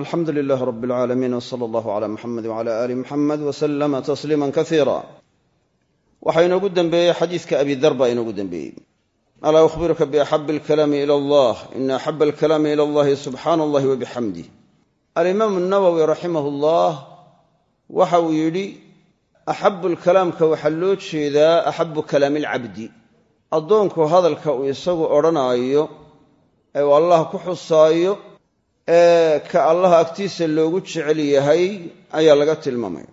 alxamdu lilaah rab alcaalamiin wsala allahu cala muxamed wcala aali muxamed waslama tasliima kasiira waxaa inoogu dembeeyey xadiidka abidar baa inoogu dembeeyey alaa uhbiruka biaxabi alkalaami ila allah. Ina axaba alkalaami ila allahi subxaana allahi wabixamdih alimaamu nawowi raximah llah waxa uu yidhi axabu lkalaamka waxaa loo jeedaa axabu kalaami alcabdi addoonku hadalka uu isagu odhanaayo ee uu allah ku xusaayo ee ka allaha agtiisa loogu jecel yahay ayaa laga tilmaamaya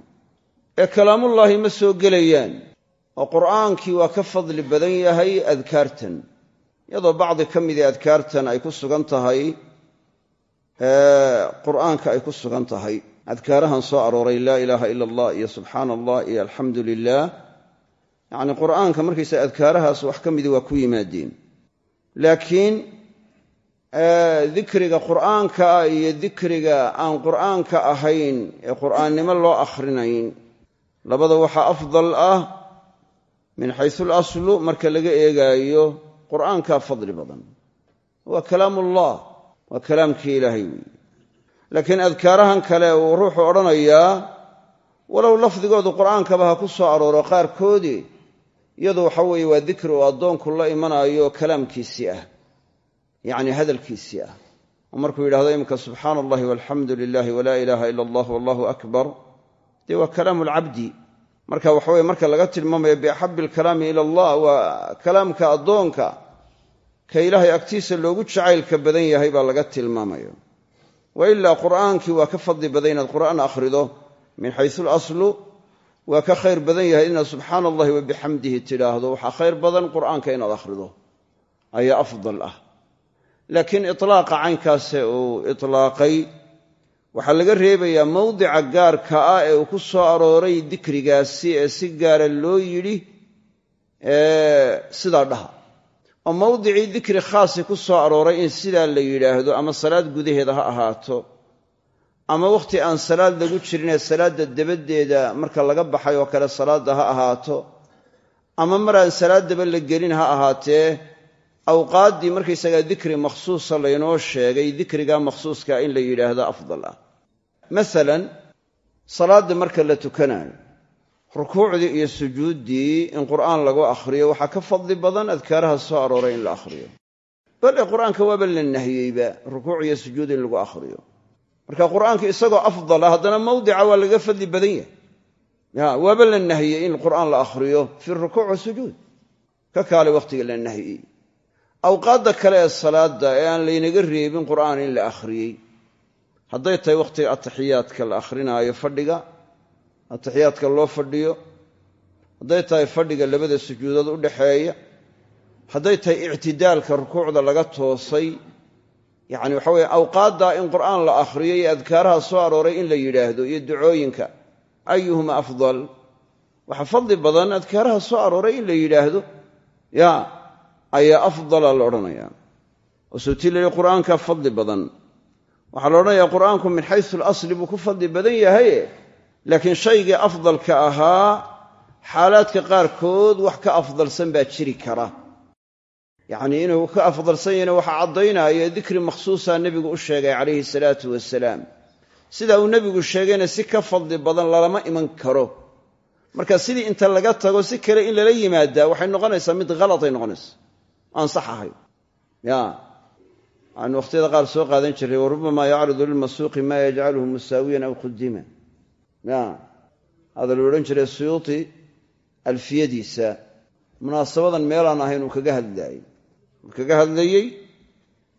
ee kalaamullaahi ma soo gelayaan oo qur'aankii waa ka fadli badan yahay adkaartan. Iyadoo bacdi ka midii adkaartan ay ku sugan tahay qur'aanka ay ku sugan tahay. Adkaarahan soo arooray laa ilaaha ila allah iyo subxaana allah iyo alxamdu lilah yacni qur'aanka markaysa adkaarahaas wax ka midii waa ku yimaadeen. Laakiin dikriga qur'aanka ah iyo dikriga aan qur'aanka ahayn ee qur'aannimo loo akhrinayn. Labada waxaa afdal ah min xaysu alaslu marka laga eegaayo qur'aankaa fadli badan. Waa kalaamullah waa kalaamkii ilaahay weeye. Laakiin adkaarahan kale uu ruuxu odhanayaa walow lafdigoodu qur'aankaba ha ku soo arooro qaarkoodii iyadu waxa weeye waa dikri uu addoonku la imanaayo kalaamkiisii ah yacni hadalkiisii ah. Oo markuu yidhahdo iminka subxaana allahi walxamdu lilahi walaa ilaaha ila allah wallahu akbar. Dee waa kalaamu alcabdi marka waxaweye marka laga tilmaamayo biaxabi alkalaami ila allah waa kalaamka addoonka ka ilaahay agtiisa loogu jacaylka badan yahay baa laga tilmaamaya wa ilaa qur'aankii waa ka fadli badan inaad qur'aan akhrido min xaysu alaslu waa ka khayr badan yahay inaad subxaana allahi wa ayaa laakiin itlaaqa caynkaase uu itlaaqay. Waxaa laga reebayaa mawdica gaarka ah ee uu ku soo arooray dikrigaasi ee si gaara loo yidhi sidaa dhaha. Oo mawdicii dikri khaasi ku soo arooray in sidaa la yidhaahdo ama salaad gudaheeda ha ahaato ama wakhti aan salaad lagu jirinee salaadda dabaddeeda marka laga baxay oo kale salaadda ha ahaato ama maraan salaaddaba la gelin ha ahaatee awqaaddii markaysagaa dikri makhsuusa laynoo sheegay dikrigaa makhsuuskaa in la yidhaahdo afdal ah. Masalan salaadda marka la tukanayo rukuucdii iyo sujuuddii in qur'aan lagu akhriyo waxaa ka fadli badan adkaaraha soo arooray in la akhriyo. Qur'aanka waaba la nahiyeyba rukuuc iyo sujuud in lagu akhriyo. Marka qur'aanka isagoo afdala haddana mawdica waa laga fadli badan yahay. Ya waaba la nahiyey in qur'aan la akhriyo fi rukuuc wasujuud ka kaale wakhtiga la nahiyey awqaadda kale ee salaadda ee aan laynaga reebin qur'aan in la akhriyey. Hadday tahay wakhtiga atixiyaadka la akhrinaayo fadhiga atixiyaadka loo fadhiyo. Hadday tahay fadhiga labada sujuudood u dhaxeeya. Hadday tahay ictidaalka rukuucda laga toosay. Yacni waxa weye awqaaddaa in qur'aan la akhriyo iyo adkaaraha soo arooray in la yidhaahdo iyo ducooyinka ayuhuma afdal. Waxaa fadli badan adkaaraha soo arooray in la yidhaahdo. Ya ayaa afdala la odhanayaa oo sootii qur'aanka fadli badan. Waxaa la odhanayaa qur'aanku min xaysu alasli buu ku fadli badan yahaye laakiin shaygii afdalka ahaa xaalaadka qaarkood wax ka afdalsan baa jiri kara. Yacnii inuu ka afdalsan yahayna waxaa caddaynaya dikri makhsuusaa nebigu u sheegay calayhi salaatu wasalaam sidaa uu nebigu sheegayna si ka fadli badan lalama iman karo. Marka sidii inta laga tago si kale in lala yimaadaa waxay noqonaysaa mid haladay noqonaysa aan sax ahayn waxaanu wakhtiyada qaar soo qaadan jirray wa rubbama yacridu lilmasuuqi maa yajcaluhu musaawiyan aw qudima hada la odhan jiray suyuuti alfiyadiisa. Munaasabadan meelaan ahayn uu kaga hadlaayey uu kaga hadlayey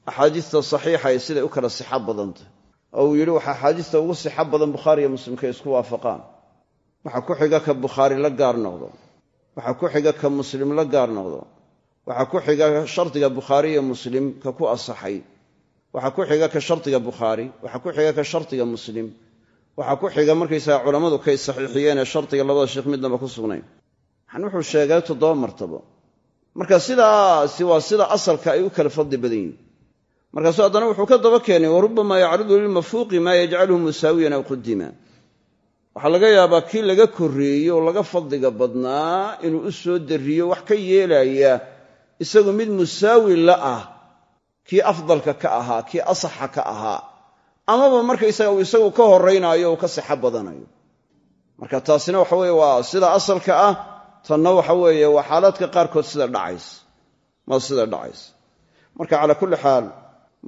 axaadiista saxiixa ee siday u kala sixo badantah oo uu yidhi waxa axaadiista ugu sixo badan bukhaariiyo muslimka isku waafaqaan. Waxa ku xiga ka bukhaari la gaar noqdo. Waxa ku xiga ka muslim la gaar noqdo waxaa ku xiga shardiga bukhaari iyo muslim ka ku asaxay. Waxaa ku xiga ka shardiga bukhaari waxaa ku xiga ka shardiga muslim. Waxaa ku xiga markaysaga culammadu kay saxiixiyeenee shardiga labada sheekh midnaba ku sugnayn. Waxaan wuxuu sheegay toddoba martabo marka sidaasi waa sida asalka ay u kala fadli badan yihiin markaasuu haddana wuxuu ka daba keenay wa rubbama lilmafuuqi maa yajcaluhu musaawiyan aw qudima waxaa laga yaabaa kii laga korreeyey oo laga fadliga badnaa inuu u soo darriyo wax ka yeelaya isagu mid musaawi la ah kii afdalka ka ahaa kii asaxa ka ahaa amaba markaysaga uu isagu ka horaynaayo uu ka sixo badanayo. Marka taasina waxa weeye waa sida asalka ah tanna waxa weeye waa xaalaadka qaarkood sida dhacays ma sida dhacays marka calaa kulli xaal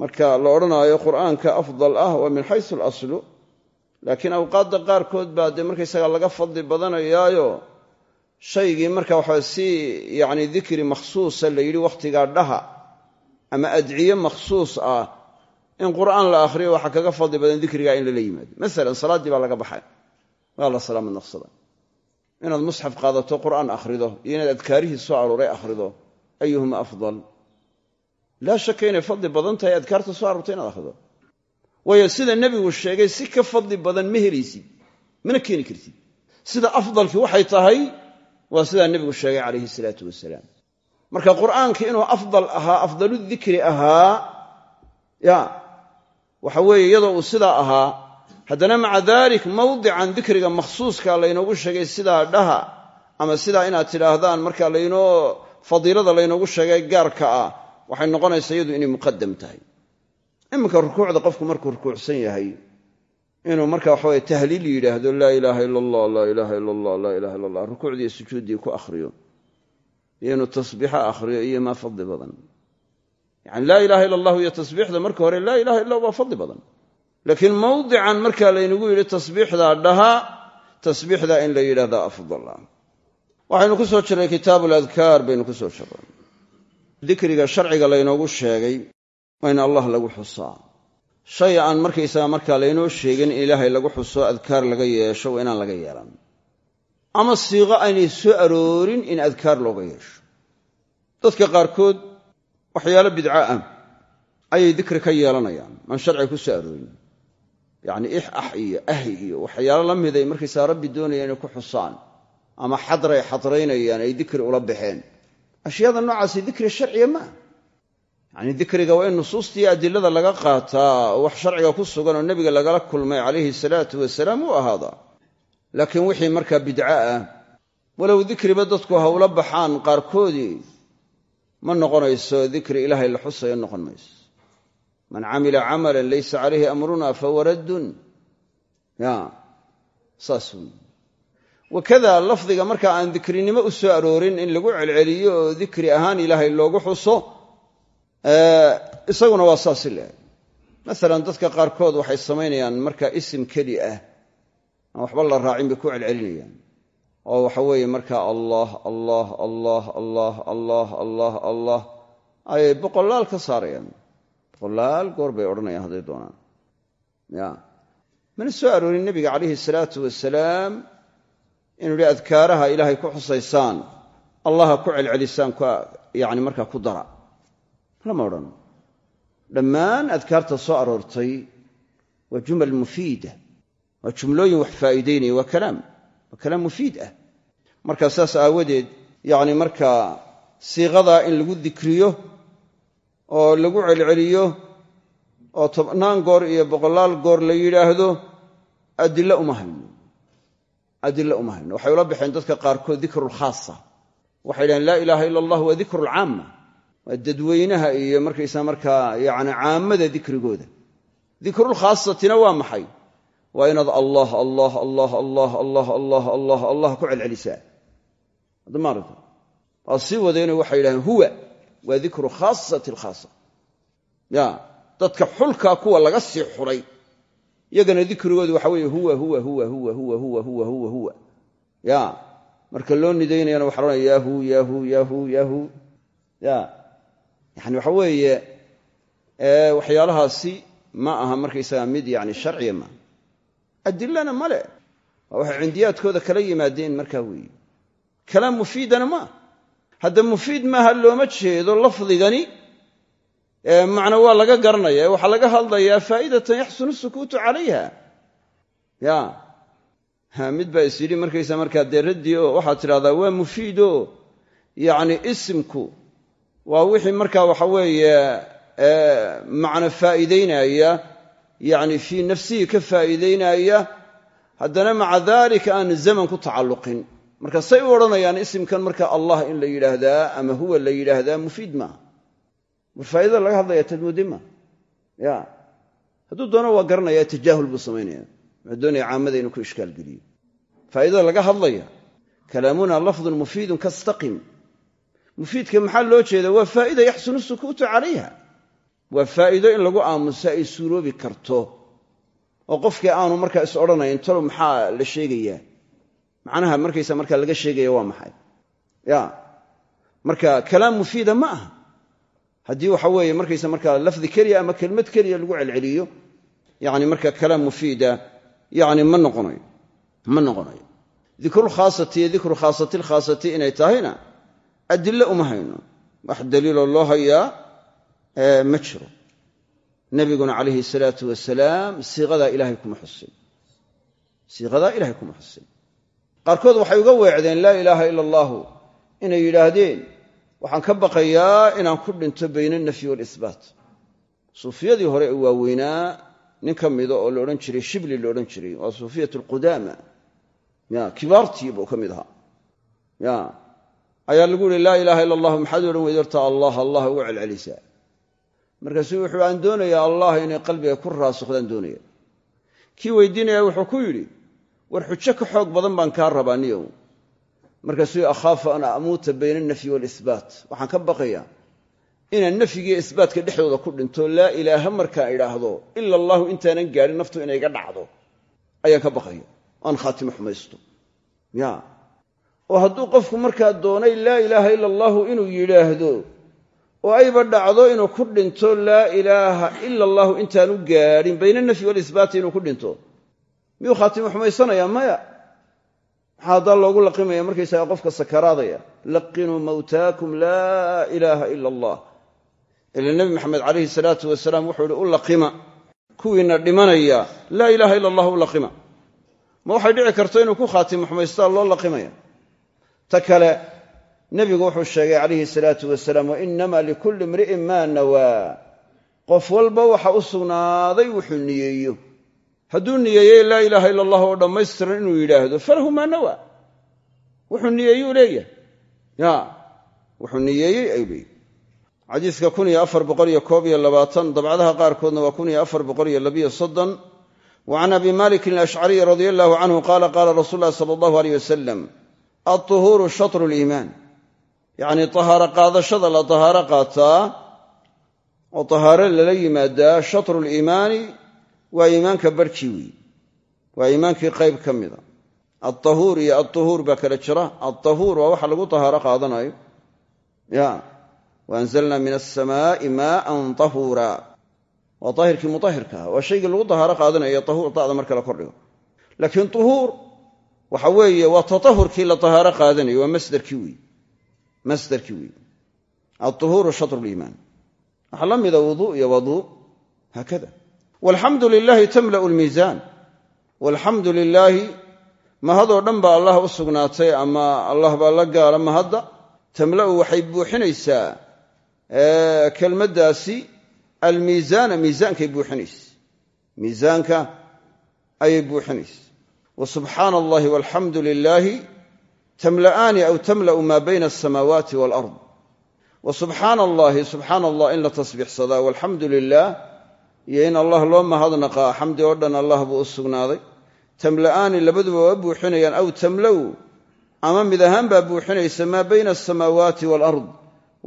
marka la odhanaayo qur'aanka afdal ah waa min xaysu alaslu laakiin awqaadda qaarkood baa dee markaysaga laga fadli badanayaayo shaygii marka waxa si yacni dikri makhsuusa la yidhi wakhtigaa dhaha ama adciye makhsuus ah in qur'aan la akhriyo waxaa kaga fadli badan dikrigaa in lala yimaado. Masalan salaaddii baa laga baxay. Waa la salaamad naqsada. Inaad musxaf qaadato qur'aan akhrido iyo inaad adkaarihii soo arooray akhrido ayuhuma afdal. Laa shaka inay fadli badan tahay adkaarta soo aroortay inaad akhrido. Waayo sida nebigu sheegay si ka fadli badan ma helaysid mana keeni kartid. Sida afdalkii waxay tahay waa sidaa nebigu sheegay calayhi salaatu wasalaam. Marka qur'aanka inuu afdal ahaa afdalu dikri ahaa ya waxa weeye iyadoo uu sidaa ahaa haddana maca dalik mawdican dikriga makhsuuska laynoogu sheegay sidaa dhaha ama sidaa inaad tidhaahdaan marka laynoo fadiilada laynoogu sheegay gaarka ah waxay noqonaysaa iyadu inay muqadam tahay. Iminka rukuucda qofku markuu rukuucsan yahay inuu marka waxaweye tahliil yidhaahdo laa ilaaha ila allah laa ilaaha ila allah laa ilaha illa allah rukuucdii sujuuddii ku akhriyo. Iyo inuu tasbiixo akhriyo iyo maa fadli badan. Yani laa ilaha illa allahu iyo tasbiixda marka hore laa ilaha illa waa fadli badan. Laakiin mawdican marka laynagu yidhi tasbiixdaa dhaha tasbiixdaa in la yidhahdaa afdal ah waxaynu ku soo jirnay kitaabu ladkaar baynu ku soo jirnay. Dikriga sharciga laynoogu sheegay waa in allah lagu xusaa shay aan markaysaga markaa laynoo sheegin in ilaahay lagu xuso adkaar laga yeesho waa inaan laga yeelan. Ama siiqo aynay soo aroorin in adkaar looga yeesho. Dadka qaarkood waxyaalo bidco ah ayay dikri ka yeelanayaan maan sharciga ku soo aroorin. Yacni ix ah iyo ahi iyo waxyaalo la miday markaysaa rabbi doonayaan inay ku xusaan ama xadray xadraynayaan ay dikri ula baxeen. Ashyaada noocaasi dikri sharciga maaha yacni dikriga waa in nusuustii adilada laga qaataa wax sharciga ku sugan oo nebiga lagala kulmay calayhi salaatu wasalaam u ahaadaa laakiin wixii markaa bidco ah walow dikriba dadku ha ula baxaan qaarkoodii ma noqonayso dikri ilaahay la xusayo noqon mayso. Man camila camalan laysa calayhi amruna fahuwa raddun. Ya saas wakada lafdiga marka aan dikrinimo u soo aroorin in lagu celceliyo oo dikri ahaan ilaahay loogu xuso isaguna waa saasi leehay masalan dadka qaarkood waxay samaynayaan marka isim keli ah aan waxba la raacin bay ku celcelinayaan. Oo waxa weeye marka allah allah allah allah allah allah allah ayay boqolaal ka saarayaan. Boqolaal goor bay odhanayaan hadday doonaan. Ya. Mana soo aroorin nebiga calayhi salaatu wasalaam inuu yihi adkaaraha ilaahay ku xusaysaan allaha ku celcelisaan yani markaa ku dara lama odhan. Dhammaan adkaarta soo aroortay waa jumal mufiida waa jumlooyin wax faa'iidaynaya waa kalaam waa kalaam mufiid ah. Marka saas aawadeed yacni markaa siiqadaa in lagu dikriyo oo lagu celceliyo oo tobnaan goor iyo boqolaal goor la yidhaahdo adilo uma hayno. Adilo uma hayno. Waxay ula baxeen dadka qaarkood dikrulkhaasa waxay dhahen laa ilaaha ila allah waa dikrulcaama waa dadweynaha iyo markaysaa markaa yani caamada dikrigooda. Dikrulkhaasatina waa maxay? Waa inaad allah allah allah allah allah allah allah allah ku celcelisaa. Admaarata waa sii wadayno waxay yidhahdeen huwa. Waa dikru khaasati alkhaasa ya dadka xulkaa kuwa laga sii xulay. Iyagana dikrigoodu waxa weeye huwa huwa huwa huwa huwa huwa huwa huwa huwa. Ya marka loo nidaynayana waxa loodhanaya yahu yahu yahu yahu ya yani waxa weeye waxyaalahaasi ma aha markaysaga mid yani sharciya maaha adilana male waa waxay cindiyaadkooda kala yimaadeen markaa weeye. Kalaam mufiidana maaha hadda mufiid maaha looma jeedo lafdigani macna waa laga garanaya waxaa laga hadlayaa faa'idatan yaxsunu sukuutu calayha. Ya. Mid baa is yidhi markaysa markaa dee raddii oo waxaad tidhahdaa waa mufiido yacni isimku waa wixii markaa waxa weeye macno faa'iidaynaya yacni fii nafsihi ka faa'iidaynaya haddana maca daalika aan zaman ku tacalluqin. Marka say u odhanayaan isimkan marka allah in la yidhaahdaa ama huwa la yidhaahdaa mufiid maaha war faa'idada laga hadlaya tadmuudi ma ya. Hadduu doono waa garanaya tajaahul buu samaynaya wuxuu doonaya caamada inuu ku ishkaal geliyo. Faa'idada laga hadlaya kalaamuna lafdun mufiidun kastaqim mufiidka maxaa loo jeeda waa faa'ida yaxsunu sukuutu calayha. Waa faa'iido in lagu aamusa ay suuroobi karto. Oo qofkii aanu markaa is odhanayn talo maxaa la sheegayaa? Macnaha markaysa markaa laga sheegaya waa maxay? Ya. Marka kalaam mufiida ma aha. Haddii waxa weeye markaysa markaa lafdi keliya ama kelmad keliya lagu celceliyo yani marka kalaam mufiida yani ma noqonayo. Ma noqonayo. Dikrulkhaasati iyo dikru khaasati lkhaasati inay tahayna adilo uma hayno. Wax daliiloo loo hayaa ma jiro. Nabiguna calayhi salaatu wasalaam siiqadaa ilahay kuma xusin. Siiqadaa ilahay kuma xusin. Qaarkood waxay uga weecdeen laa ilaaha ila allaahu inay yidhaahdeen waxaan ka baqayaa inaan ku dhinto bayna alnafyi waalisbaat suufiyadii hore ee waaweynaa nin ka mida oo la odhan jiray shibli la odhan jiray waa suufiyat alqudaama ya kibaartii ka mid ahaa ayaa lagu yihi laa ilaaha ila allahu maxaad odhan weyda horta allah allah ugu celcelisaa markaasuu wuxuu aan doonayaa allah inay qalbiga ku raasukhdaan doonaya. Kii weydiinaya wuxuu ku yidhi war xujo ka xoog badan baan kaa rabaa niyow. Markaasuu akhaafu an amuuta bayna alnafyi waalisbaat waxaan ka baqayaa inaan nafyigiiyo isbaatka dhexdooda ku dhinto laa ilaaha markaan idhaahdo ila allahu intaanan gaadhin naftu inay iga dhacdo. Ayaan ka baqaya aan khaatimo xumaysto. Ya oo hadduu qofku markaa doonay laa ilaaha ila allahu inuu yidhaahdo oo ayba dhacdo inuu ku dhinto laa ilaaha ila allahu intaanu gaadhin bayna alnafyi waalisbaati inuu ku dhinto. Miyuu khaatimo xumaysanaya maya. Maxaa haddaa loogu laqimaya markaysaga qofka sakaraadaya laqinuu mawtaakum laa ilaaha ila allah. Ila nebi maxamed calayhi salaatu wasalaam wuxuu ihi u laqima. Kuwiina dhimanaya laa ilaaha ila allah u laqima. Ma waxay dhici karto inuu ku khaatimo xumaystaa loo laqimaya ta kale nebigu wuxuu sheegay calayhi salaatu wasalaam wainama likulli imri'in maa nawaa qof walba waxa u sugnaaday wuxuu niyeeyo. Hadduu niyeeyey laa ilaaha ila allah oo dhammaystiran inuu yidhaahdo falahu maa nawaa wuxuu niyeeyuu leeyahay. Ya wuxuu niyeeyey ayuu leeyahy xadiiska dabcadaha qaarkoodna waa wa can abi malikin alashcariy radia allahu canhu qaala qaala rasuul llahi sala allahu aleyh wasalam altuhuuru shatru liimaan yacnii tahaaro qaadashada la tahaaro qaataa oo tahaaro lala yimaadaa shatru liimaani waa iimaanka barhkii weyi waa iimaankii qayb ka mida. Altahuur iyo altuhuur baa kala jira. Altahuur waa waxa lagu tahaaro qaadanayo. Ya waanzalna min alsamaa'i maaan tahuura waa daahirkii mutahirka ah. Waa shaygii lagu tahaaro qaadanayo tahuur da'da marka la kordhigo waxa weeye waa tatahurkii la tahaaro qaadanayo waa masdarkii weyi masdarkii weyi altuhuuru shatru liimaan waxaa la mida wuduu iyo waduu haakada. Walxamdu lilaahi tamla'u lmiisaan walxamdu lilaahi mahadoo dhan baa allah u sugnaatay ama allah baa la gaara mahadda tamla'u waxay buuxinaysaa kelmaddaasi almiisaana miisaankay buuxinaysa. Miisaanka ayay buuxinaysa wa subxaana allahi walxamdu lilaahi tamla'aani aw tamla'u maa bayna alsamaawaati walard wa subxaana allahi subxaana allah in la tasbiixsadaa walxamdu lilah iyo in allah loo mahadnaqaa xamdi oo dhan allah buu u sugnaaday. Tamla'aani labaduba waa buuxinayaan aw tamlow ama mid ahaan baa buuxinaysa maa bayna alsamaawaati waalard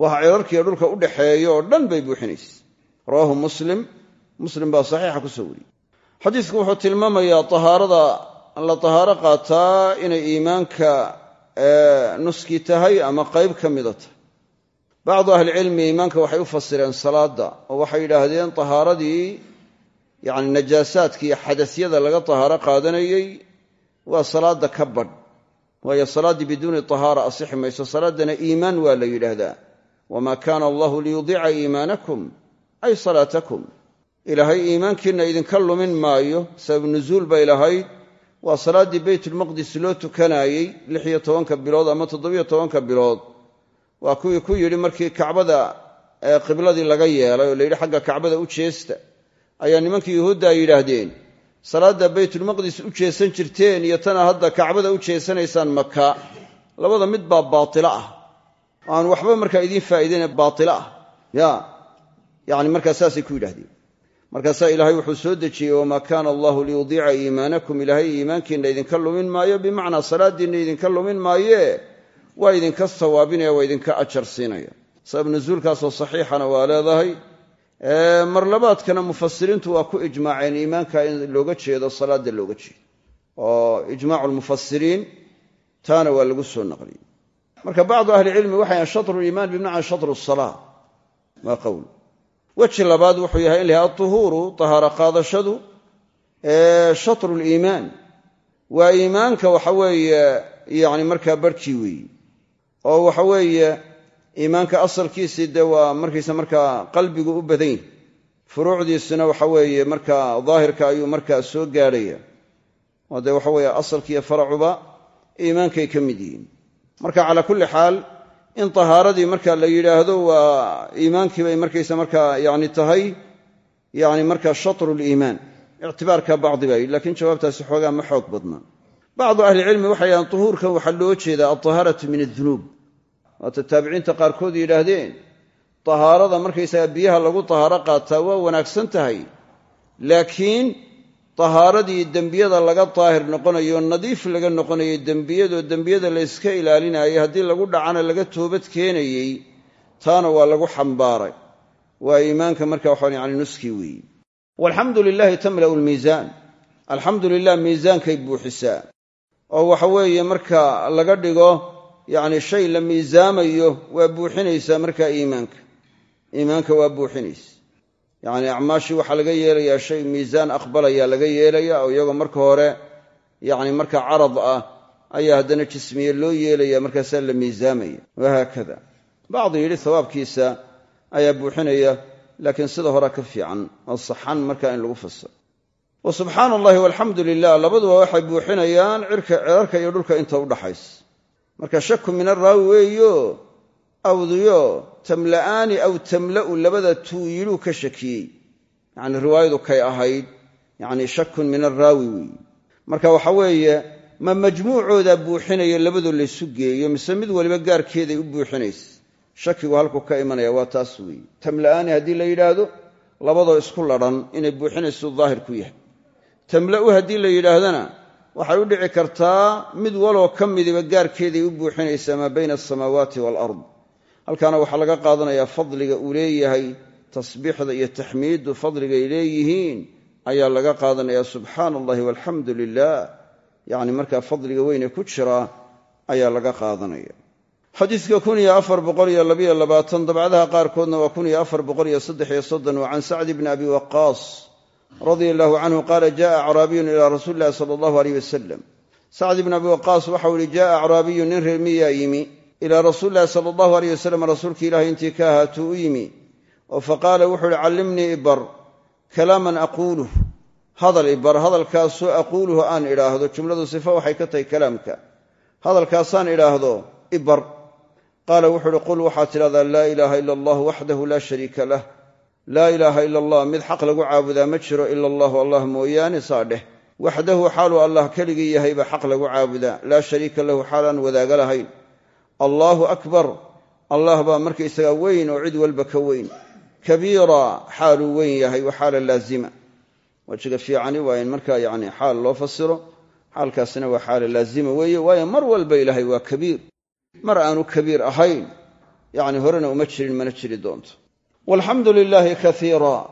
waxa cirarkiiyo dhulka u dhaxeeya oo dhan bay buuxinaysa. Rawaahu muslim. Muslim baa saxiixa la tahaaro qaataa inay iimaanka nuski tahay ama qayb ka mida tahay. Bacdu ahlicilmi iimaanka waxay u fasireen salaadda oo waxay yidhaahdeen tahaaradii yacni najaasaadka iyo laga tahaaro qaadanayey waa salaadda ka badh. Waayo salaaddii biduuni tahaara asixi mayso salaaddana iimaan waa la yidhaahdaa. Wamaa kaana allahu liyudiica iimaanakum ay salaatakum. Ilaahay iimaankiinna idinka lumin maayo sabab nuzuul bay lahayd waa salaaddii beytulmaqdis loo tukanaayey lix iyo tobanka bilood ama toddobiyo tobanka bilood. Waa kuwii ku yidhi markii kacbada qibladii laga yeelay oo la yidhi xagga kacbada u jeesta. Ayaa nimankii yuhuudda ay yidhaahdeen salaadda baytulmaqdis u jeesan jirteen iyo tana hadda kacbada u jeesanaysaan maka labada mid baa baatilo ah. Aan waxba markaa idiin faa'iideyne baatilo ah. Ya yacni markaa saasay ku yidhahdeen markaasaa ilaahay wuxuu soo dejiyey wamaa kaana allahu liyudiica iimaanakum? Ilaahay iimaankiinna idinka lumin maayo bimacnaa salaadiinna idinka lumin maayee waa idinka sawaabinaya waa idinka ajar siinaya. Sabab nusuulkaasoo saxiixana waa leedahay. Mar labaadkana mufasiriintu waa ku ijmaaceen iimaanka in looga jeedo salaada looga jeedo. Oo ijmaacu lmufasiriin taana waa lagu soo naqliyey. Marka bacdu ahlicilmi waxay shatru liimaan bimacnaa shatru salaa waa qowl weji labaad wuxuu yahay in lahay altuhuuru tahaaro qaadashadu shatru liimaan waa iimaanka waxa weeye yani markaa barhkii weeyi. Oo waxa weeye iimaanka asalkiisii dee waa markiisa markaa qalbigu u badan yahy furuucdiisuna waxa weeye markaa daahirka ayuu markaa soo gaadhaya. Oo dee waxa weeye asalkiiyo faracuba iimaankay ka mid yihiin. Marka calaa kulli xaal in tahaaradii marka la yidhaahdo waa iimaankii bay markaysa markaa yani tahay yani marka shatru liimaan ictibaarka bacdi yidhi lakiin jawaabtaasi xoogaa ma xoog badna bacdu ahlicilmi waxay yidhahdeen tuhuurkan waxaa loo jeedaa altahaaratu min adunuub waata taabiciinta qaarkood yidhaahdeen tahaarada markaysaga biyaha lagu tahaaro qaataa waa wanaagsan tahay. Laakiin tahaaradii dembiyada laga daahir noqonayo nadiif laga noqonayo dembiyadoo dembiyada la yska ilaalinayay haddii lagu dhacana laga toobad keenayey taana waa lagu xambaaray. Waa iimaanka marka waxaan yani nuskii weeye walxamdu lilaahi tamla'u lmiisaan alxamdu lilah miisaankay buuxisaa. Oo waxa weeye marka laga dhigo yacni shay la miisaamayo waa buuxinaysaa markaa iimaanka. Iimaanka waa buuxinaysa yacni acmaashii waxaa laga yeelayaa shay miisaan aqbalaya laga yeelaya oo iyagoo marka hore yacni marka carad ah ayaa haddana jismiye loo yeelaya markaasaa la miisaamaya. Wahaakada. Bacdu yidhi hawaabkiisa ayaa buuxinaya laakiin sida hore ka fiican oo saxan markaa in lagu fasiro wa subxaana allahi walxamdu lilah labaduba waxay buuxinayaan cirarka iyo dhulka inta udhaxaysa marka shaku min araawi weeyo awduyo tamla'aani aw tamla'u labada tuuyiluu ka shakiyey. Yacni riwaayadu kay ahayd yacni shakun min araawi weeye marka waxa weeye ma majmuucoodaa buuxinaya labadoo laysu geeyo mise mid waliba gaarkeeday u buuxinaysa shakigu halku ka imanaya waa taas weeye tamla'aani haddii la yidhaahdo labadoo isku ladhan inay buuxinaysu daahir ku yahay. Tamla'u haddii la yidhaahdana waxay u dhici kartaa mid waloo ka midiba gaarkeeday u buuxinaysaa maa bayna asamaawaati waalard halkaana waxaa laga qaadanayaa fadliga uu leeyahay tasbiixda iyo taxmiiddu fadligay leeyihiin ayaa laga qaadanaya subxaana allahi walxamdu lilah yacni fadliga weyne ku jira ayaa laga qaadanaya. Xadiidka dabcadaha qaarkoodna waa can sacdi bni abi waqaas radia allahu canhu qaala jaءa acraabiyun ilaa rasuuli illahi sala allahu aleyh wasalam sacdi bni abi waqaas waxau yihi jaءa acraabiyun nin reer miyaa yimi ilaa rasuuli illahi sala allahu aleyh wasalam rasuulki ilahi intii ka ahaatuu u yimi. Oo faqaala wuxuu ihi callimnii ibar kalaaman aquuluh. Hadal ibar hadalkaasoo aquuluhu aan idhaahdo jumladu sifo waxay ka tahay kalaamka. Hadalkaasaan idhaahdo ibar. Qaala wuxuu uhi qul waxaad tidhahdaa laa ilaaha ila allah waxdahu laa shariika lah. Laa ilaaha ila allah mid xaq lagu caabudaa ma jiro ila allahu allah mooyaane saa dheh. Waxdahu xaaluu allah keligii yahayba xaq lagu caabudaa. Laa shariika lahu xaalaan wadaaga lahayn allaahu akbar. Allah baa markaysagaa weyn oo cid walba ka weyn. Kabiira xaaluu weyn yahay wa xaala laazima. Wejiga fiicani waa in markaa yani xaal loo fasiro. Xaalkaasina waa xaala laazima weeye waayo mar walba ilaahay waa kabiir. Mar aanu kabiir ahayn yani horena uma jirin mana jiri doonto. Walxamdu lilaahi kaiira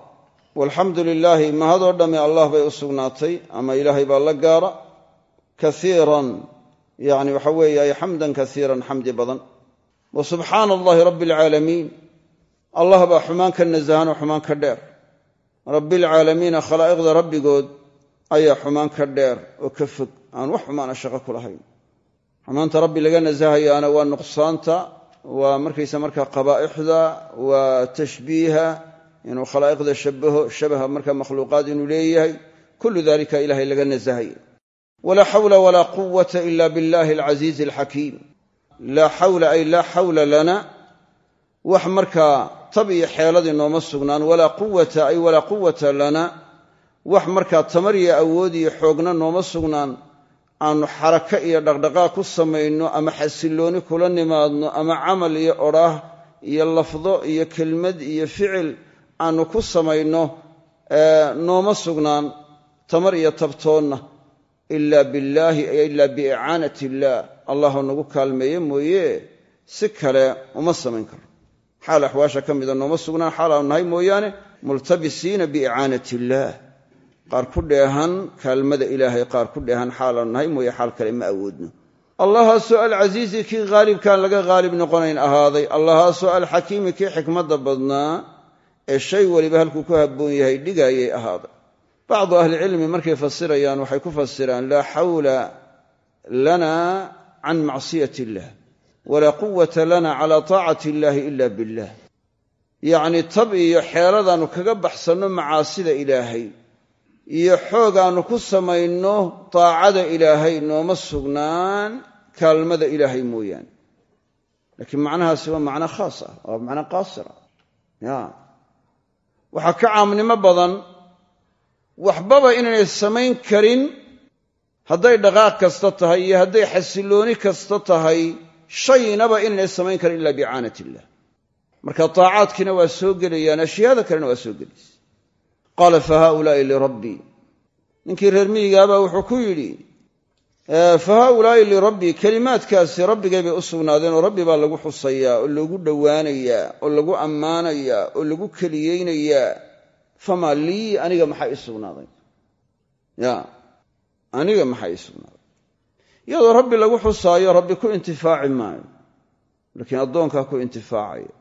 walxamdu lilaahi mahadoo dhamme allah bay u sugnaatay ama ilaahay baa la gaara. Kaiiran yani waxa weeye ay xamdan kaiiran xamdi badan. Wa subxaana allahi rabbi allah baa xumaan ka nasahan oo xumaan ka dheer. Rabbialcaalamiina khalaa'iqda rabbigood ayaa xumaan ka dheer oo ka fog. Aan wax xumaana shaqo ku lahayn. Xumaanta rabbi laga nasahayaana waa nuqsaanta waa markaysa markaa qabaa'ixda waa tashbiiha inuu khalaa'iqda shabaho shabaha marka makhluuqaad inuu leeyahay. Kullu dalika ilahay laga nasahaya walaa xawla walaa quwata ila billahi alcasiizi alxakiim laa xawla ay laa xawla lana wax markaa tab iyo xeeladii nooma sugnaan walaa quwata ay walaa quwata lana wax markaa tamar iyo awood iyo xoogna nooma sugnaan aanu xaraka iyo dhaqdhaqaaq ku samayno ama xasillooni kula nimaadno ama camal iyo odhaah iyo lafdo iyo kelmad iyo ficil aanu ku samayno nooma sugnaan tamar iyo tabtoonna ilaa billaahi ilaa biicaanati illaah allahoo nagu kaalmeeye mooye si kale uma samayn karo xaal axwaasha ka mida nooma sugnaan xaal aanu nahay mooyaane multabisiina biicaanati illaah qaar ku dheehan kaalmada ilaahay qaar ku dheehan xaal nahay mooye xaal kale ma awoodno allahaasoo alcasiizi kii haalibkaan laga haalib noqonayn ahaaday allahaasoo alxakiimi kii xikmadda badnaa ee shay weliba halkuu ku habboon yahay dhigaayay ahaaday bacdu ahlicilmi markay fasirayaan waxay ku fasiraan laa xawla lana can macsiyati illah walaa quwata lana cala taacati illahi ila billah. Yacnii tab iyo xeeladaannu kaga baxsanno macaasida ilaahay iyo xoogaannu ku samayno daacada ilaahay nooma sugnaan kaalmada ilaahay mooyaane. Laakiin macnahaasi waa macno khaas ah waa macno qaasira ya waxaa ka caamnimo badan waxbaba inaynay samayn karin hadday dhaqaaq kasta tahay iyo hadday xasillooni kasta tahay shaynaba inaynay samayn karin ila biicaanat illah. Marka taacaadkiina waa soo gelayaan ashyaada kalena waa soo gelaysa qaala fa haaulaa'i lirabbii ninkii reer miyigaabaa wuxuu ku yidhi fa haaulaa'i lirabbii kelimaadkaasi rabbigay bay u sugnaadeen oo rabbi baa lagu xusayaa oo lagu dhowaanayaa oo lagu ammaanayaa oo lagu keliyeynayaa famaa lii aniga maxaa ii sugnaaday? Ya aniga maxaa ii sugnaaday? Iyadoo rabbi lagu xusaayo rabbi ku intifaaci maayo. Laakiin addoonkaa ku intifaacaya.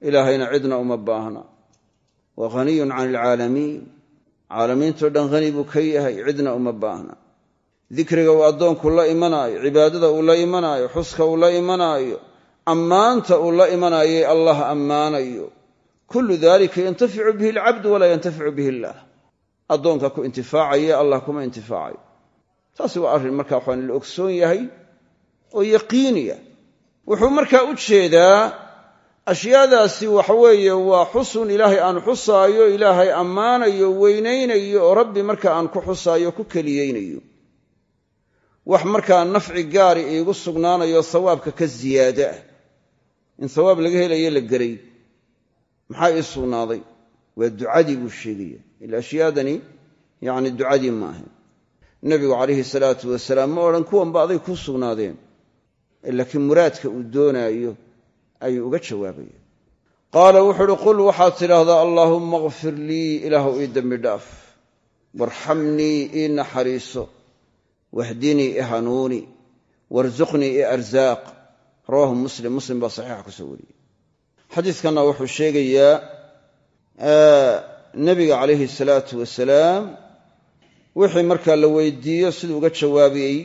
Ilaahayna cidna uma baahna. Wa haniyun can alcaalamiin caalamiintoo dhan hani buu ka yahay cidna uma baahna. Dikriga uu addoonku la imanaayo cibaadada uu la imanaayo xuska uu la imanaayo ammaanta uu la imanaayoe allah ammaanayo kullu dalika yantaficu bihi alcabdu walaa yantaficu bihi illaah addoonka ku intifaacaya allah kuma intifaacayo. Taasi waa arrin markaa waxaan la ogsoon yahay oo yaqiiniya wuxuu markaa u jeedaa ashyaadaasi waxaweeye waa xusun ilaahay aan xusaayo ilaahay ammaanayo weynaynayo oo rabbi marka aan ku xusaayo ku keliyeynayo wax markaa nafci gaari iigu sugnaanayo sawaabka ka ziyaada. Ah in sawaab laga helayo la geray maxaa ii sugnaaday? Waa ducadii buu sheegaya ila ashyaadani yacni ducadii maaha nebigu calayhi salaatu wasalaam ma odhan kuwanba aday kuu sugnaadeen. Laakiin muraadka uu doonaayo ayuu uga jawaabaya qaala wuxuu uhi qul waxaad tidhaahdaa allaahumma kfir lii ilaahu ii dembi dhaaf. Warxamnii ii naxariiso. Wahdinii i hanuuni. Warsuqnii i arsaaq rawaahu muslim. Muslim baa saxiixa ku soo wariyey xadiidkanna wuxuu sheegayaa nebiga calayhi salaatu wasalaam wixii markaa la weydiiyo siduu uga jawaabayey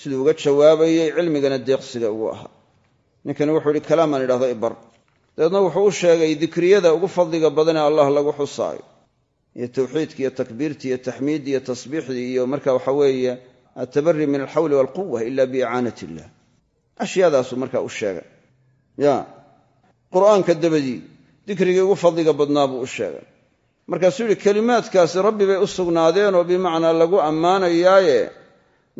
siduu uga jawaabayey cilmigana deeqsiga ugu ahaa ninkani wuxuu yihi kalaamaan idhahdo ibar. Dabeedna wuxuu u sheegay dikriyada ugu fadliga badan ee allah lagu xusaayo iyo tawxiidki iyo takbiirtii iyo taxmiiddii iyo tasbiixdii iyo marka waxa weeye atabari min alxawli walquwa ila biicaanat illah. Ashyaadaasuu markaa u sheegay. Ya qur'aanka dabadii dikrigii ugu fadliga badnaa buu u sheegay. Markaasuu yihi kelimaadkaasi rabbi bay u sugnaadeenoo bimacnaa lagu ammaanayaaye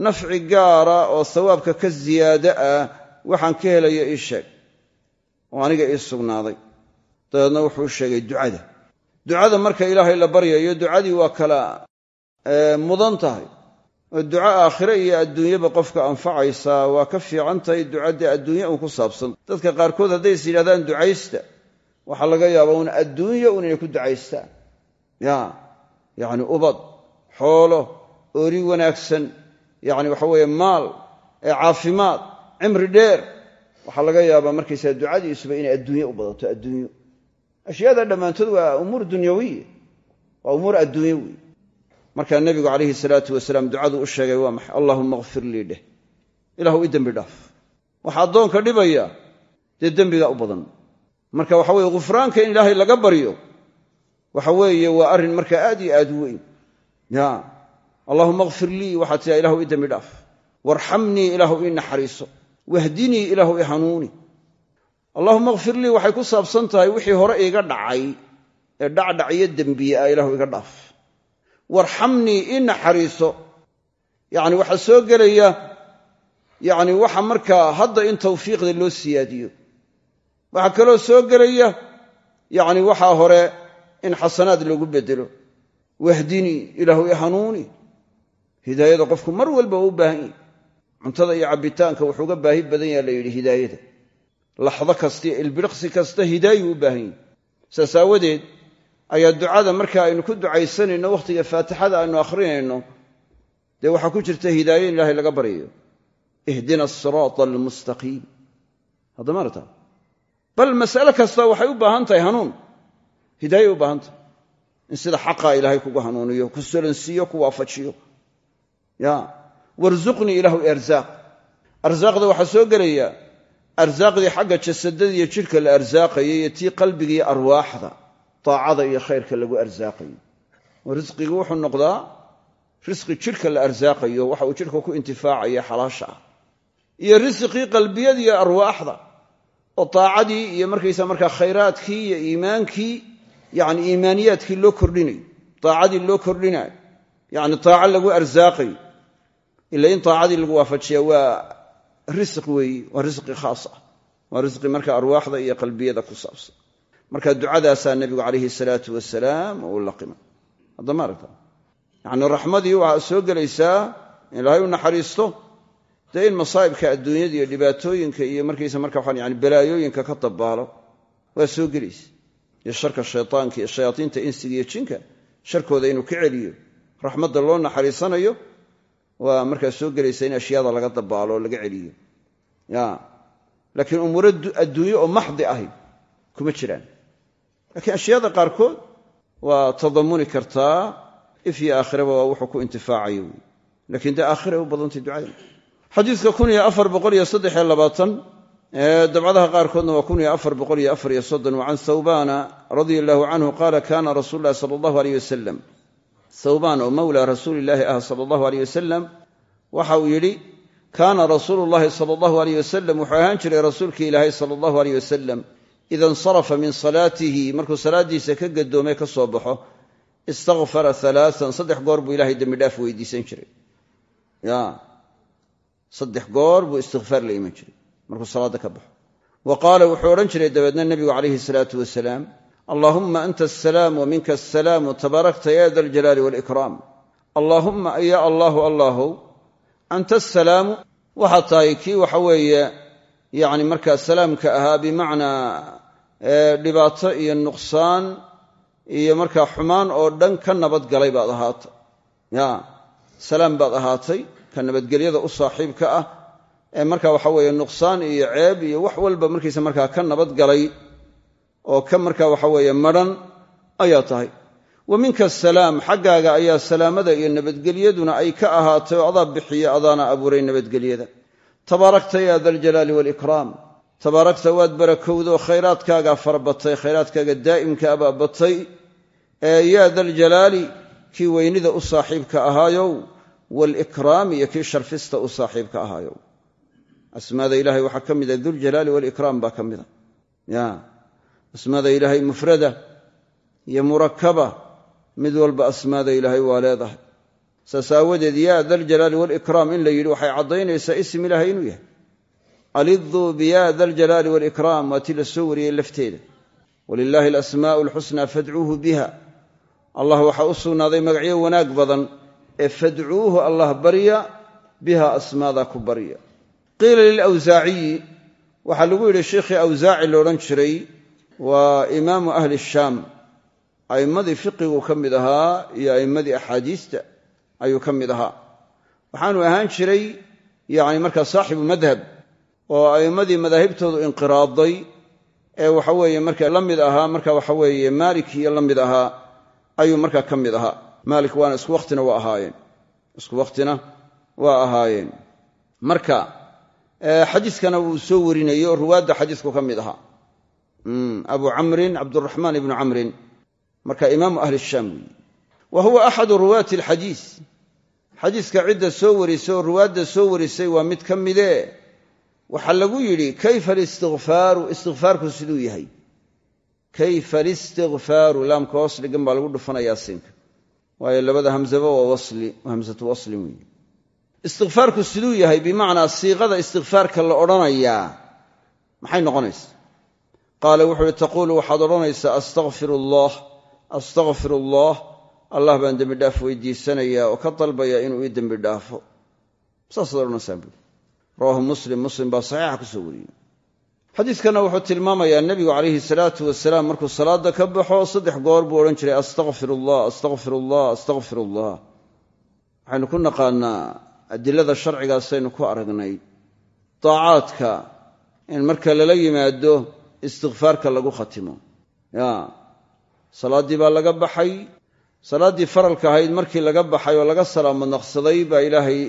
nafci gaara oo sawaabka ka ziyaado ah waxaan ka helayo ii sheeg. Oo aniga ii sugnaaday. Dabeedna wuxuu sheegay ducada. Ducada marka ilaahay la baryayo ducadii waa kala mudan tahay oo duco aakhire iyo adduunyaba qofka anfacaysaa waa ka fiican tahay ducadii adduunya uun ku saabsan. Dadka qaarkood hadday is yidhahdaan ducaysta waxaa laga yaabaa un adduunya un inay ku ducaystaan ya yacni ubad xoolo oori wanaagsan yacni waxa weeye maal ee caafimaad cimri dheer waxaa laga yaabaa markaysaa ducadiisuba inay adduunye u badato adduunyo ashyaada dhammaantood waa umuur dunyawiya waa umuur adduunye wey markaa nebigu calayhi salaatu wasalaam ducadu u sheegay waa maxay? Allaahumma kfir lii dheh ilahu i dembi dhaaf. Waxaa addoonka dhibaya dee dembiga u badan. Marka waxa weye ghufraanka in ilaahay laga baryo waxa weeye waa arrin markaa aad iyo aad u weyn. Ya allaahuma kfir lii waxaad tidaa ilahu i dembi dhaaf. Warxamnii ilaahu ii naxariiso. Wahdinii ilaahu i hanuuni. Allaahuma kfir lii waxay ku saabsan tahay wixii hore iiga dhacay ee dhacdhacyo dembiye ah ilahu iga dhaaf warxamnii ii naxariiso. Yacni waxaa soo gelaya yacni waxa markaa hadda in tawfiiqda loo siyaadiyo. Waxaa kaloo soo gelaya yacni waxaa hore in xasanaad loogu beddelo. Wahdinii ilaahu i hanuuni. Hidaayada qofku mar walba waa u baahan yahi cuntada iyo cabbitaanka wuxuuga baahi badan yaha la yidhi hidaayada. Laxdo kasta iyo ilbiriqsi kasta hidaayuu u baahan yahi saas aawadeed ayaa ducada marka aynu ku ducaysanayno wakhtiga faatixada aynu akhrinayno dee waxaa ku jirta hidaayo in ilaahay laga baryayo ihdina asiraata almustaqiim haddamaarta bal mas'ale kasta waxay u baahan tahay hanuun. Hidaayay u baahan tahay. In sida xaqaa ilaahay kugu hanuuniyo ku solansiiyo ku waafajiyo. Ya warzuqnii ilaahu arzaaq. Arsaaqda waxaa soo gelaya arsaaqdii xagga jasadada jidhka la arsaaqayay iyo tii qalbiga iyo arwaaxda taacada iyo khayrka lagu arsaaqayo. Risqigu wuxuu noqdaa risqi jidhka la arsaaqayo waxa uu jidhka ku intifaacaya xalaasha ah. Iyo risqii qalbiyada iyo arwaaxda oo taacadii iyo markaysa markaa khayraadkii iyo iimaankii yani iimaaniyaadkii loo kordhinayo taacadii loo kordhinayo yani taaco lagu arsaaqayo. Ila in taacadii lagu waafajiya waa risq weeye waa risqi khaas ah. Waa risqi marka arwaaxda iyo qalbiyada ku saabsan marka ducadaasaa nebigu calayhi salaatu wasalaam uu laqimay hadda ma yacni raxmadii waxaa soo gelaysaa in ilaahay u naxariisto. Dee in masaa'ibka adduunyada iyo dhibaatooyinka iyo markaysa marka waxaan yani balaayooyinka ka dabaalo waa soo gelaysa. Iyo sharka shaytaanka iyo shayaatiinta insiga iyo jinka sharkooda inuu ka celiyo raxmadda loo naxariisanayo waa markaa soo gelaysa in ashyaada laga dabaalo oo laga celiyo. Ya laakiin umuuro adduunye oo maxdi ahi kuma jiraan laakiin ashyaada qaarkood waa tadamuni kartaa if iyo aakhiraba waa wuxuu ku intifaacayo wey lakiin dee aakhiray u badantay ducada xadiidka kun iyo afar boqol iyo saddex iyo labaatan dabcadaha qaarkoodna waa kun iyo afar boqol iyo afar iyo soddon wa can thawbana radia allahu canhu qaala kana rasuulu llahi sala allahu aleyh wasalam thawbaan oo mawla rasuulillaahi ah sala allahu aleyh wasalam waxa uu yidhi kaana rasuulu llahi sala allahu aleyh wasalam wuxuu ahaan jiray rasuulkii ilaahay sala allahu aleyh wasalam ida insarafa min salaatihi markuu salaaddiisa ka gadoomay ka soo baxo istakfara alaaan saddex goor buu ilahay dembi dhaaf weydiisan jiray saddex goor buu istikfaar la iman jiray markuu salaadda ka baxo wa qaala wuxuu odhan jiray dabeedna nebigu calayhi salaatu wasalaam allaahumma anta asalaam wa minka asalaamu tabaarakta ya da aljalaali waalikraam allaahumma ya allaahu allaahow anta markaa salaamka ahaa bimacnaa dhibaato iyo nuqsaan iyo markaa xumaan oo dhan ka nabadgalay baad ahaatay. Ya salaam baad ahaatay ka nabadgelyada u saaxiibka ah. Ee marka waxa weeye nuqsaan iyo ceeb iyo wax walba markiisa markaa ka nabadgalay oo ka marka waxa weeye madhan ayaa tahay. Wa minka asalaam xaggaaga ayaa salaamada iyo nabadgelyaduna ay ka ahaatay oo adaa bixiya adaana abuuray nabadgelyada. Tabaarakta ya daljalaali waalikraam tabaarakta waad barakowdo khayraadkaagaa farabatay khayraadkaaga daa'imkaa baa batay. Ee yaa daljalaali kii weynida u saaxiibka ahaayow waalikraami iyo kii sharfista u saaxiibka ahaayow. Asmaada ilahay waxaa ka mida duljalaali waalikraam baa ka mida. Ya asmaada ilaahay mufrada iyo murakaba mid walba asmaada ilaahay waa leedahay. Saas aawadeed yaa daljalaali waalikraam in la yidhi waxay caddaynaysaa ism ilaahay inuu yahay aliduu biya daljalaali waalikraam waa tii la soo wariyey lafteeda walilaahi alasmaa'u alxusnaa fadcuuhu biha allah waxaa u sugnaaday magacyo wanaag badan ee fadcuuhu allah barya biha asmaada ku barya qiila lilawsaaciyi waxaa lagu yidhi sheikhii awsaaci loodhan jiray waa imaamu ahli shaam a'immadii fiqigu ka mid ahaa iyo a'immadii axaadiista ayuu ka mid ahaa waxaanu ahaan jiray yacni markaa oo a'immadii madaahibtoodu inqiraaday ee waxa weeye marka la mid ahaa marka waxa weeye maalik iyo la mid ahaa ayuu markaa ka mid ahaa. Maalik waana isku wakhtina waa ahaayeen. Isku wakhtina waa ahaayeen. Marka xadiiskana wuu soo warinayey oo ruwaadda xadiisku ka mid ahaa. Abu camrin cabduraxmaan ibnu camrin. Marka imaamu ahli shaam. Weeye wa huwa axadu ruwaati alxadiis. Xadiiska cidda soo warisay oo ruwaadda soo warisay waa mid ka midee waxaa lagu yidhi kayfa alistikfaaru istikfaarku siduu yahay. Kayfa alistikfaaru laamka hoos dhigan baa lagu dhufanayaa siinka waayo labada hamzaba waa wasli hamsatu waslin weeye. Istikfaarku siduu yahay bimacnaa siiqada istikfaarka la odhanayaa. Maxay noqonaysa? Qaala wuxuu uhi taquulu waxaad odhanaysaa astakfir allah astakfir allah allah baan dembi dhaaf weydiisanayaa oo ka dalbaya inuu ii dembi dhaafo. Saasaad odhanaysaan buuri rawaahu muslim. Muslim baa saxiixa ku soo wariyey. Xadiidkanna wuxuu tilmaamayaa nebigu calayhi salaatu wasalaam markuu salaada ka baxo saddex goor buu odhan jiray astaqfir allah astaqfir allah astaqfir allah waxaynu ku naqaanaa adilada sharcigaasaynu ku aragnay. Daacaadka in marka lala yimaado istikfaarka lagu khatimo. Ya salaaddii baa laga baxay. Salaaddii faralka ahayd markii laga baxay oo laga salaamo naqsaday baa ilaahay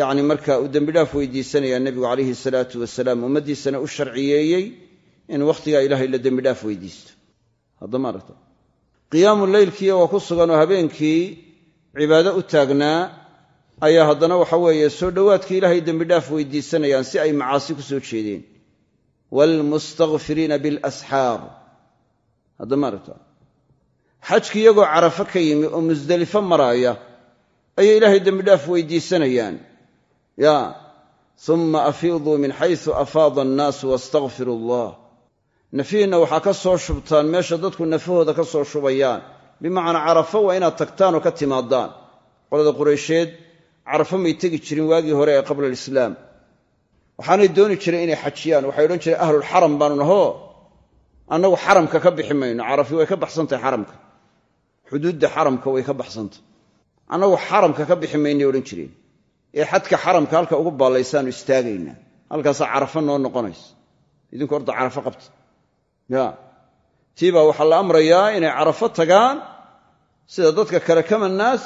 yacni marka uu dembidhaaf weydiisanayaa nebigu calayhi salaatu wasalaam ummaddiisana u sharciyeeyey in wakhtigaa ilaahay la dembidhaaf weydiisto. Haddama aragta qiyaamu leylkiiya waa ku sugan oo habeenkii cibaado u taagnaa ayaa haddana waxa weeye soo dhowaadkii ilaahay dembidhaaf weydiisanayaan si ay macaasi ku soo jeedeen. Waalmustakfiriina bilasxaar haddama aragta xajki iyagoo carafo ka yimi oo musdelifo maraaya ayay ilaahay dembidhaaf weydiisanayaan ya uma afiiduu min xaysu afaada annaasu wastakfiru allah. Nafihiinna waxaa ka soo shubtaan meesha dadku nafahooda ka soo shubayaan. Bimacnaa carafo waa inaad tagtaan oo ka timaadaan. Qolada qureysheed carafo may tegi jirin waagii hore ee qabla alislaam. Waxaanay dooni jireen inay xajiyaan. Waxay odhan jireen ahlulxaram baanu nahoo annagu xaramka ka bixi mayno. Carafi way ka baxsantahay xaramka. Xuduudda xaramka way ka ee xadka xaramka halka ugu baallaysaanu istaagaynaa halkaasaa carafo noo noqonaysa idinku horta carafo qabta. Ya. Tii baa waxaa la amrayaa inay carafo tagaan sida dadka kale kama naas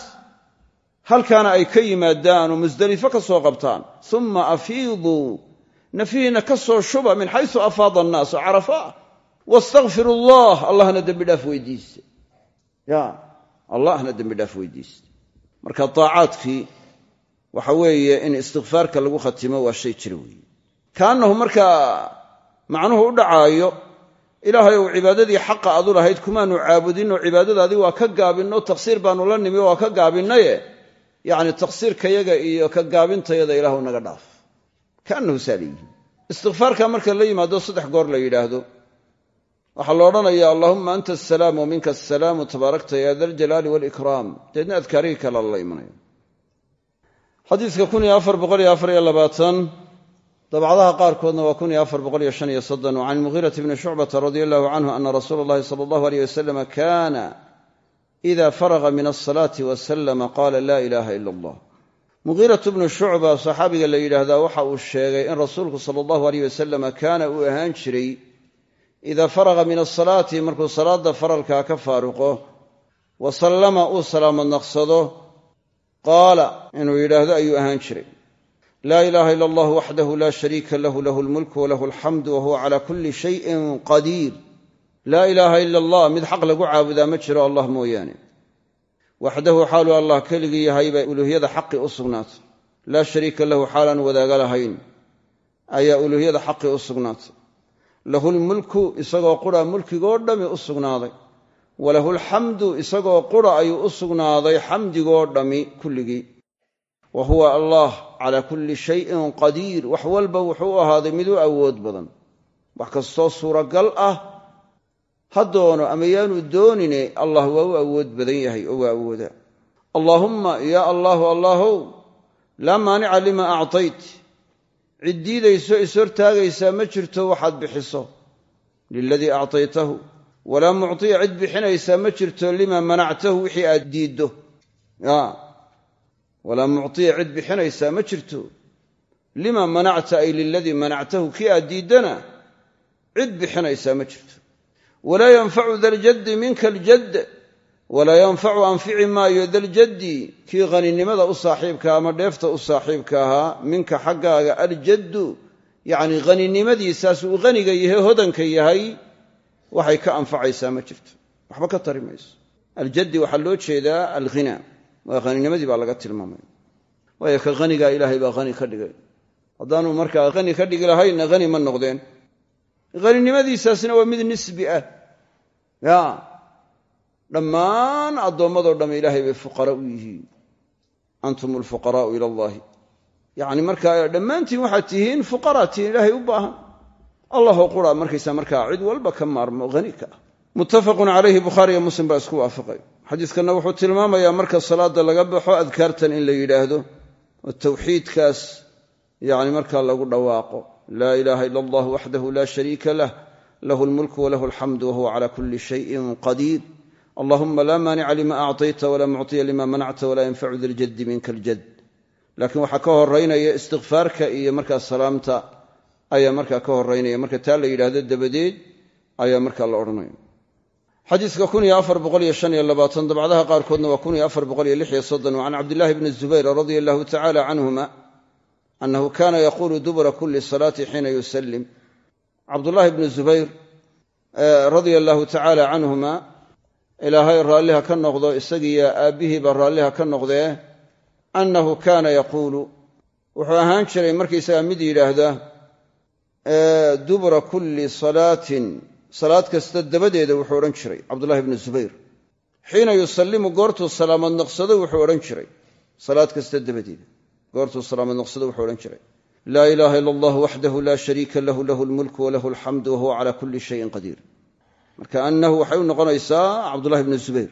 halkaana ay ka yimaadaan oo musdelifo ka soo qabtaan. Uma afiiduu nafihiinna ka soo shuba min xaysu afaada annaas oo carafo ah wastakfiru allah allahna dembidhaaf weydiiste. Ya. Allahna dembidhaaf weydiiste. Marka daacaadkii waxa weeye in istikfaarka lagu khatimo waa shay jira weeye. Kaannahu markaa macnuhu u dhacaayo ilaahay ou cibaadadii xaqa adu lahayd kumaanu caabudinoo cibaadadaadii waa ka gaabinno taqsiir baanu la nimi waa ka gaabinnaye yacni taqsiirkayaga iyo ka gaabintayada ilaahu naga dhaaf. Kaannahu saa leeyihi istikfaarka marka la yimaado saddex goor la yidhaahdo. Waxaa la odhanaya allahuma anta asalaam wa asalaamu tabaarakta ya da aljalaali waalikraam deedna adkaarihii kale lala imanaya xadiidka kun iyo afar boqol iyo afar iyo labaatan dabcadaha qaarkoodna waa can mughirati bni shucbata radia allahu canhu ana rasuula allahi sala allahu aleyh wasalama kana ida faraga min alsalaati wasalama qaala laa ilaaha ila allah mughiiratu bnu shucba saxaabiga la yidhaahdaa waxa uu sheegay in rasuulku sala allahu aleyh wasalama kaana uu ahaan jiray idaa faraga min asalaati markuu salaadda faralkaa ka faaruqo wa sallama uu salaamo naqsado qaala inuu yidhaahdo ayuu ahaan jiray laa ilaaha ila allah waxdahu laa shariika lahu lahu lmulku walahu alxamdu wa huwa cala kulli shayin qadiir laa ilaaha ila allah mid xaq lagu caabudaa ma jiro allah mooyaane waxdahu xaaluu allah keligii yahay bay uluuhyada xaqi u sugnaatay laa shariika lahu xaalaan wadaaga lahayn ayaa uluuhyada xaqi u sugnaatay lahu lmulku isagoo qura mulkigoo dhammi u sugnaaday walahu alxamdu isagoo qura ayuu u sugnaaday xamdigoo dhammi kulligii. Wa huwa allah calaa kulli shayin qadiir. Wax walba wuxuu ahaaday mid u awood badan. Wax kastoo suuragal ah ha doono ama yaanu doonine allah waa u awood badan yahay oo waa awoodaa. Allaahumma yaa allaahu allaahow laa maanica lima actayt. Cid diidayso ishortaagaysaa ma jirto waxaad bixiso. Liladii actaytahu walaa muctiya cid bixinaysaa ma jirto lima manactahu wixii aad diiddo. Walaa muctiya cid bixinaysaa ma jirto lima manacta ay liladii manactahu kii aad diiddana cid bixinaysaa ma jirto. Walaa yanfacu daljaddi minka aljadd walaa yanfacu anfici maayo daljaddi kii haninimada u saaxiibka ama dheefta u saaxiibka ahaa minka xaggaaga aljaddu yacni haninimadiisaas uu haniga yahay hodanka yahay waxay ka anfacaysaa ma jirto. Waxba ka tari mayso. Aljaddi waxaa loo jeedaa alghina. Waa haninimadii baa laga tilmaamay. Waayo ka hanigaa ilaahay baa hani ka dhigay. Haddaanu markaa hani ka dhigi lahaynna hani ma noqdeen. Haninimadiisaasna waa mid nisbi ah. Ya dhammaan addoommadoo dhamm ilaahay bay fuqara u yihiin. Antum alfuqaraa'u ila allahi. Yacni markaa dhammaantiin waxaad tihiin fuqaraa tihiin ilaahay u baahan allahoo qura markaysa markaa cid walba ka maarmo hani ka ah muttafaqun calayhi bukhaariyo muslim baa isku waafaqay. Xadiiskanna wuxuu tilmaamayaa marka salaada laga baxo adkaartan in la yidhaahdo oo tawxiidkaas yacni markaa lagu dhawaaqo. Laa ilaaha ila allah waxdahu laa shariika lah lahu lmulku walahu alxamdu wahuwa cala kulli shayin qadiir. Allahuma laa maanica lima acطayta walaa mucطiya lima manacta walaa yanfacu da ljaddi minka aljad laakiin waxaa ka horaynaya istikfaarka iyo markaa salaamta ayaa markaa ka horaynaya marka taa la yidhaahdo dabadeed ayaa markaa la odhanaya xadiiska dabcdaha qaarkoodna waa can cabdillahi bni zubayr radia allahu tacala canhuma anahu kana yaqulu dubura kuli salaati xiina yusalim cabdullaahi bni zubayr radia allahu tacaala canhuma ilaahay raalliha ka noqdo isagiiyo aabbihiiba raalliha ka noqdee annahu kaana yaquulu. Wuxuu ahaan jiray markaysaga mid yidhaahda dubura kulli salaatin. Salaad kasta dabadeeda wuxuu odhan jiray cabdullahi bnu zubayr. Xiina yusallimu goortuu salaamad noqsado wuxuu odhan jiray salaad kasta dabadeeda. Goortuu salaamad noqsado wuxuu odhan jiray. Laa ilaaha ila allah waxdahu shariika lahu lahu lmulku walahu alxamdu wahuwa cala kulli shayin qadiir marka annahu waxay u noqonaysaa cabdullahi bnu zubayr.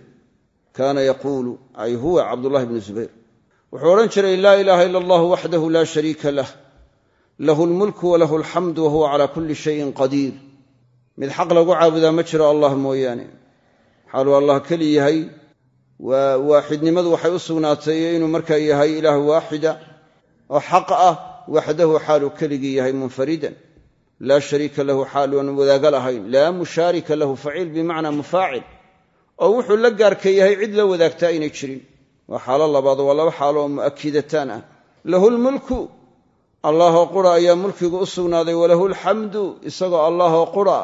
Kaana yaquulu ay huwa cabdullahi bnu zubayr. Wuxuu odhan jiray laa ilaaha ila allah waxdahu shariika lah lahu lmulku walahu alxamdu wahuwa cala kulli shayin qadiir. Mid xaq lagu caabudaa ma jiro allah mooyaane. Xaaluu allah keli yahay. Waa waaxidnimadu waxay u sugnaatay inuu markaa yahay ilaah waaxida oo xaq ah waxdahu xaaluu keligii yahay munfaridan. Laa shariika lahu xaalu aan wadaaga lahayn laa mushaarika lahu faciil bimacnaa mufaacil. Oo wuxuu la gaarka yahay cid la wadaagtaa aynay jirin. Waa xaalo waa laba xaalo allaahoo qura ayaa mulkigu u sugnaaday walahu alxamdu isagoo allaahoo qura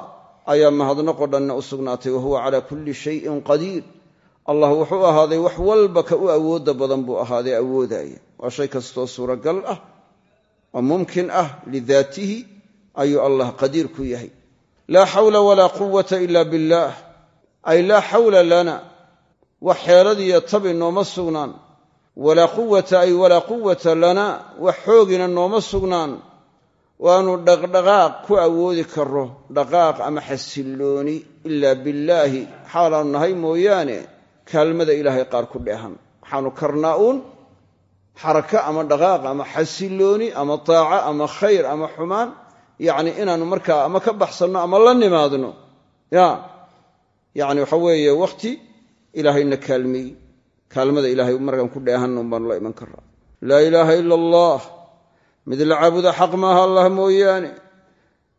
ayaa mahadnaqo dhanna u sugnaatay wahuwa calaa kulli shayin qadiir. Allah wuxuu ahaaday wax walba ka u awoodda badan buu ahaaday awoodaaya waa shay kastoo suuragal ah oo mumkin ah lidaatihi ayuu allah qadiir ku yahay. Laa xawla walaa quwata ila billaah ay laa xawla lana wax xeeladiiyo tabi nooma sugnaan walaa quwata ay walaa quwata lana wax xoogina nooma sugnaan. Waanu dhaqdhaqaaq ku awoodi karo dhaqaaq ama xasillooni ilaa billaahi. Xaalaanu nahay mooyaane kaalmada ilaahay qaar ku dheehan waxaanu karnaa uun xaraka ama dhaqaaq ama xasillooni ama taaca ama khayr ama xumaan. Yacni inaannu markaa ama ka baxsanno ama la nimaadno. Ya yacni waxa weeye wakhti ilaahayna kaalmeeyey kaalmada ilaahay markaan ku dheehanna un baanu la iman karaa. Laa ilaaha ila allah mid la caabuda xaq maaha allah mooyaane.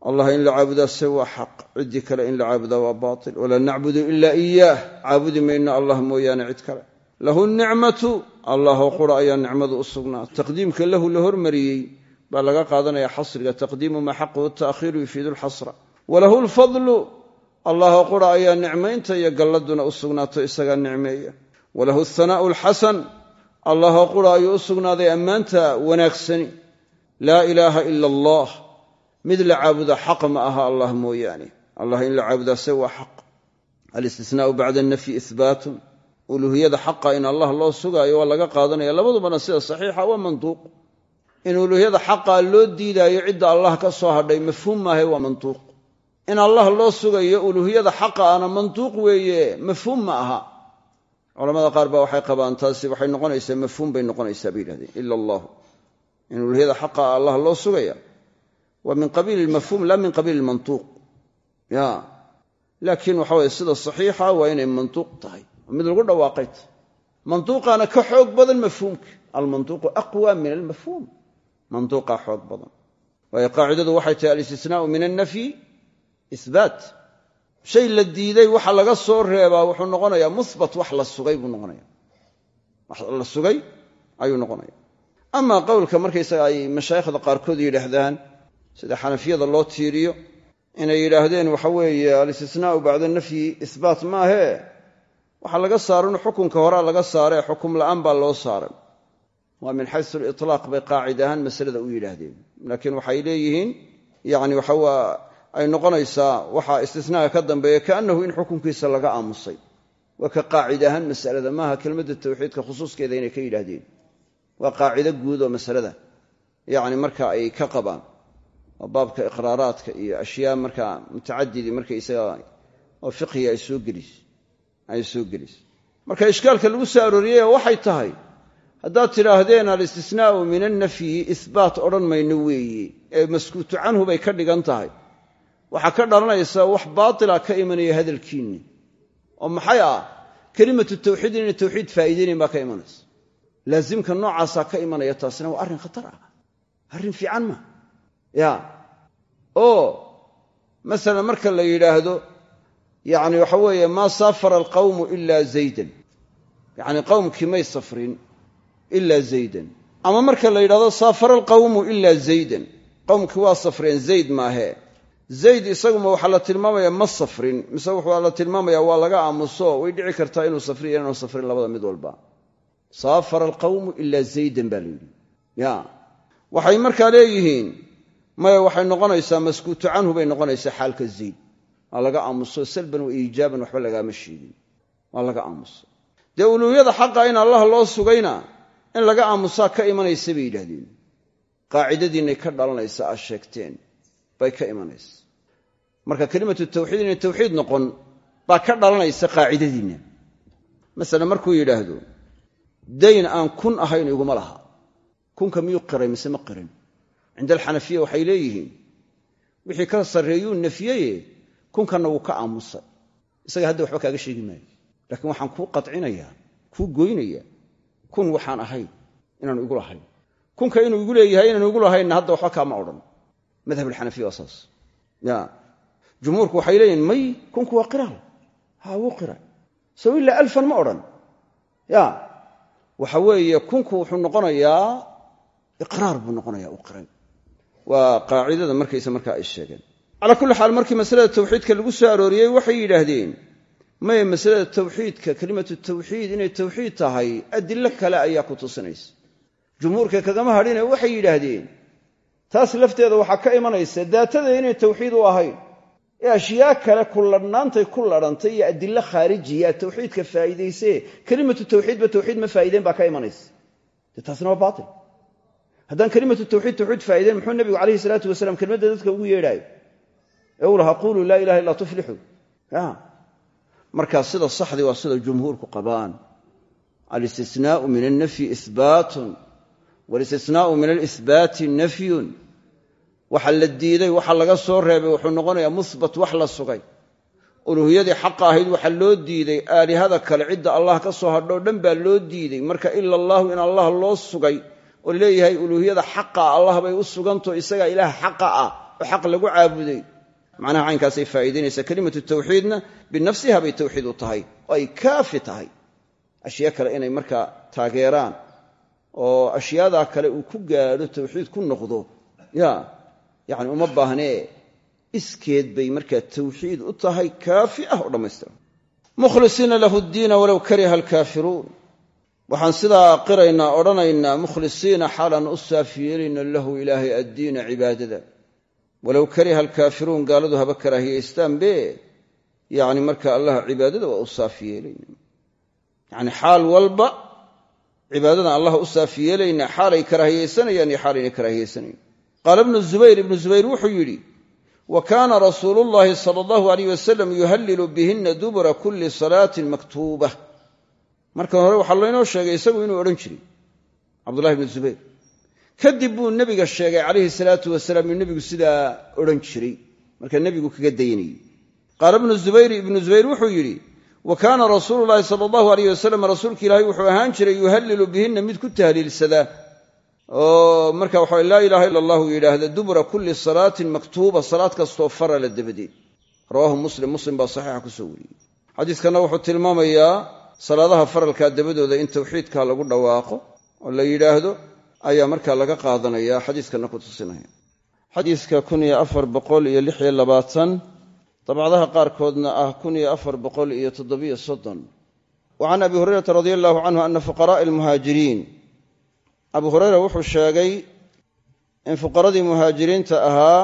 Allah in la caabudaa se waa xaq ciddii kale in la caabudaa waa baatil. Walaa nacbudu ila iyaah caabudi mayno allah mooyaane cid kale. Lahu nicmatu allahoo qura ayaa nicmadu u sugnaatay taqdiimka lahu la hormariyey baa laga qaadanaya xasriga. Taqdiimu maa xaquhu ta'khiiru yufiidu walahu lfadlu allahoo qura ayaa nicmaynta iyo galladuna u sugnaato isagaa nicmeeya walahu athanaa'u alxasan allahoo qura ayuu u sugnaaday ammaanta wanaagsani. Laa ilaaha ila allah mid la caabuda xaq ma aha allah mooyaane. Allah in la caabudaa se waa xaq. Alistisnaau bacda anafyi ihbaatun uluuhiyada xaqa in allah loo sugaayo waa laga qaadanaya. Labadubana sida saxiixa waa manduuq. In uluuhiyada xaqa loo diidaayo cidda allah ka soo hadhay mafhuum maahe waa manduuq. In allah loo sugayo uluuhiyada xaqa ana manduuq weeye mafhuum ma aha culamada qaar baa waxay qabaan taasi waxay noqonaysaa mafhuum bay noqonaysaa bay yidhahdeen ila allahu. In uluuhiyada xaqa allah loo sugaya. Waa min qabiili lmafhuum la min qabiili lmantuuq ya. Laakiin waxa weye sida saxiixa waa inay mantuuq tahay. Mid lagu dhawaaqay tahay mantuuqaana ka xoog badan mafhuumka. Almantuuqu aqwa min almafhuum. Mantuuqaa xoog badan. Waayo qaacidadu waxay tahay alistisnaau min annafyi ihbaat shay la diiday waxa laga soo reebaa wuxuu noqonayaa muhbat wax la sugay buu noqonaya wax la sugay ayuu noqonaya amaa qowlka markaysaga ay mashaayikhda qaarkood yidhaahdaan sida xanafiyada loo tiiriyo inay yidhaahdeen waxa weeye alistisnaau bacda nafyi ihbaat maahee waxaa laga saaran xukunka horea laga saaree xukum la'aan baa loo saaray waa min xaysu liطlaaq bay qaacid ahaan masalada u yidhaahdeen. Laakiin waxay leeyihiin yani waxaa ay noqonaysaa waxaa istisnaaga ka dambeeya kaannahu in xukunkiisa laga aamusay. Waa ka qaacid ahaan masalada maaha kelmadda tawxiidka khusuuskeeda inay ka yidhaahdeen. Waa qaacido guud oo masalada yani marka ay ka qabaan oo baabka iqraaraadka iyo ashyaa markaa mutacadidi markaysaga oo fiqhiga ay soo gelis ay soo gelis. Marka ishkaalka lagu soo arooriyey waxay tahay haddaad tidhaahdeen alistisnaa'u min annafyi ihbaat odhan mayno weeye ee maskuutu canhu bay ka dhigan tahay waxaa ka dhalanaysaa wax baatila ka imanaya hadalkiinni. Oo maxay ah? Kelimatu tawxiid inay tawxiid faa'iidaynayn baa ka imanaysa laasimka noocaasaa ka imanaya taasina waa arrin khatar ah. Arrin fiican ma. Ya. Oo masalan marka la yidhaahdo yacni waxa weeye maa saafara alqawmu ilaa zaydan. Yacni qowmkii may safrin ilaa zaydan. Ama marka la yidhahdo saafara alqawmu ilaa zaydan. Qowmkii waa safreen zayd maahee zayd isaguma waxaa la tilmaamaya ma safrin. Mise waxaa la tilmaamaya waa laga aamuso way dhici kartaa inuu safriyo inaanu safrin labada mid walba. Saafara alqawmu ilaa zaydan baa la yidhi. Ya. Waxay markaa leeyihiin maya waxay noqonaysaa maskuutu canhu bay noqonaysaa xaalka zayd. Waa laga aamuso salban wa iijaaban waxba lagaama sheegin. Waa laga aamuso. Dee uluuhiyada xaqa in allah loo sugayna in laga aamusaa ka imanaysa bay yidhahdeen qaacidadiinay ka dhalanaysa aad bay ka imanaysa marka kelimatu tawxiid inay tawxiid noqon baa ka dhalanaysa qaacidadiinna. Masala markuu yidhaahdo dayn aan kun ahayn iguma laha. Kunka miyuu qiray mise ma qirin? Cinda alxanafiya waxay leeyihiin wixii ka sarreeyuu nafyeye kunkanna wuu ka aamusay. Isaga hadda waxba kaaga sheegi maayo. Laakiin waxaan kuu qadcinayaa kuu goynayaa kun waxaan ahayn inaanu igu lahayn. Kunka inuu igu leeyahay inaanu igu lahaynna hadda waxba kaama odhan. Madhab alxanafiya waa saas. Ya jumhuurku waxay leeyihiin may kunku waa qiraal ha wuu qiray sow ilaa alfan ma odhan. Ya. Waxa weeye kunku wuxuu noqonayaa iqraar buu noqonaya uu qiray. Waa qaacidada markaysa markaa ay sheegeen. Calaa kulli xaal markii masalada tawxiidka lagu soo arooriyey waxay yidhaahdeen maya masalada tawxiidka kelimatu tawxiid inay tawxiid tahay adilo kale ayaa ku tusinaysa jumhuurka kagama hadhine waxay yidhaahdeen taas lafteeda waxaa ka imanaysa daatada inay tawxiid u ahayn ee ashyaa kale kulladhnaantay ku ladhantay iyo adilo khaarijiya tawxiidka faa'iidayse kelimatu tawxiidba tawxiid ma faa'iideen baa ka imanaysa. Dee taasna waa baatil. Haddaan kelimatu tawxiid tawxiid faa'iideen muxuu nebigu calayhi salaatu wasalaam kelmadda dadka ugu yeedhaayo? Ee uu lahaa quuluu laa ilaha illaa tuflixuu. Ya markaa sida saxdii waa sida jumhuurku qabaan. Alistisnaau min alnafyi ihbaatun walistisnaau min alihbaati nafyun waxa la diiday waxa laga soo reebay wuxuu noqonayaa muhbat wax la sugay. Uluuhiyadii xaqa ahayd waxaa loo diiday. Aalihada kale cidda allah ka soo hadhoo dhan baa loo diiday. Marka ila allaahu in allah loo sugay oo leeyahay uluuhiyada xaqa allah bay u sugantaho isagaa ilaah xaqa ah oo xaq lagu caabuday. Macnaha caynkaasay faa'iidaynaysaa. Kelimatu tawxiidna binafsiha bay tawxiid u tahay oo ay kaafi tahay. Ashyaa kale inay markaa taageeraan oo ashyaadaa kale uu ku gaadho tawxiid ku noqdo. Ya yacni uma baahnee iskeed bay markaa tawxiid u tahay kaafi ah oo dhammaystiran mukhlisiina lahu ddiina walow kariha alkaafiruun waxaan sidaa qiraynaa odhanaynaa mukhlisiina xaalaan u saaf yeelayna lahu ilaahay addiina cibaadada. Walow kariha alkaafiruun gaaladu haba karaahiyaystaanbe yacni marka allah cibaadada waa u saaf yeelayna yacni xaal walba cibaadadan allah u saaf yeelaynaa xaalay karaahiyaysanayaan iyo xaalayna karaahiyaysanayn qaala ibnu zubayr ibnu zubayr wuxuu yidhi wa kaana rasuulu llaahi sala allahu alayh wasalam yuhallilu bihinna dubura kulli salaatin maktuuba. Marka hore waxaa laynoo sheegay isagu inuu odhan jiray cabdullahi ibnu zubayr. Kadib buu nebiga sheegay calayhi salaatu wasalaam inuu nebigu sidaa odhan jiray. Marka nebigu kaga daynayey qaala ibnu zubayr ibnu zubayr wuxuu yidhi wa kaana rasuulu llaahi sala allahu alayh wasalam rasuulka ilaahay wuxuu ahaan jiray yuhallilu bihinna mid ku tahliilsada oo marka waxa laa ilaaha ila allahu yidhaahda dubura kulli salaatin maktuuba salaad kastoo farala dabadeed rawaahu muslim muslim baa saxiixa ku soo wariyey. Xadiiskanna wuxuu tilmaamayaa salaadaha faralkaa dabadooda in tawxiidka lagu dhawaaqo oo la yidhaahdo ayaa markaa laga qaadanaya xadiiskanna ku tusinaya xadiiska dabcadaha qaarkoodna ah wa can abi hurayrata radia allahu canhu ana fuqaraءi almuhaajiriin abu hureyra wuxuu sheegay in fuqaradii muhaajiriinta ahaa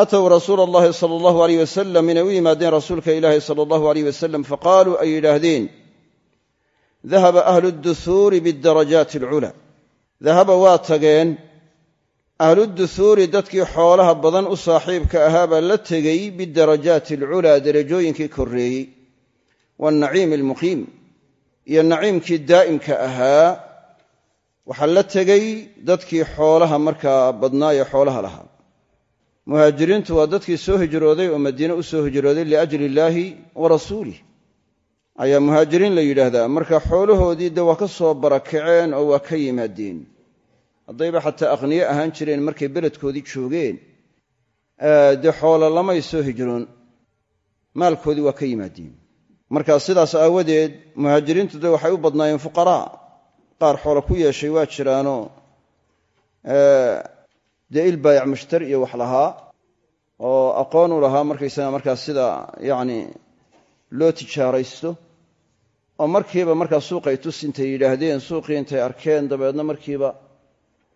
aatow rasuula allahi sala allahu aleyh wasalam inay u yimaadeen rasuulka ilaahi sala allahu aleyh wasalam faqaaluu ay yidhaahdeen dahaba ahlu duhuuri bidarajaati alculaa dahaba waa tageen ahluduhuuri dadkii xoolaha badan u saaxiibka ahaabaa la tegey bidarajaati alculaa derajooyinkii korreeyey waannaciimi almuqiim iyo naciimkii daa'imka ahaa waxaa la tegey dadkii xoolaha markaa badnaa ee xoolaha lahaa muhaajiriintu waa dadkii soo hijrooday oo madiine u soo hijrooday liajli illaahi wa rasuulih ayaa muhaajiriin la yidhaahdaa marka xoolahoodii dee waa ka soo barakaceen oo waa ka yimaadeen. Haddayba xataa aqhniye ahaan jireen markay beledkoodii joogeen. Dee xoolo lamay soo hijroon. Maalkoodii waa ka yimaadeen. Marka sidaas aawadeed muhaajiriintu de waxay u badnaayeen fuqaraa qaar xoolo ku yeeshay waa jiraanoo dee il baayac mushtari iyo wax lahaa oo aqoon u lahaa markaysaga markaa sida yacni loo tijaaraysto. Oo markiiba markaa suuqay tus intay yidhaahdeen suuqii intay arkeen dabeedna markiiba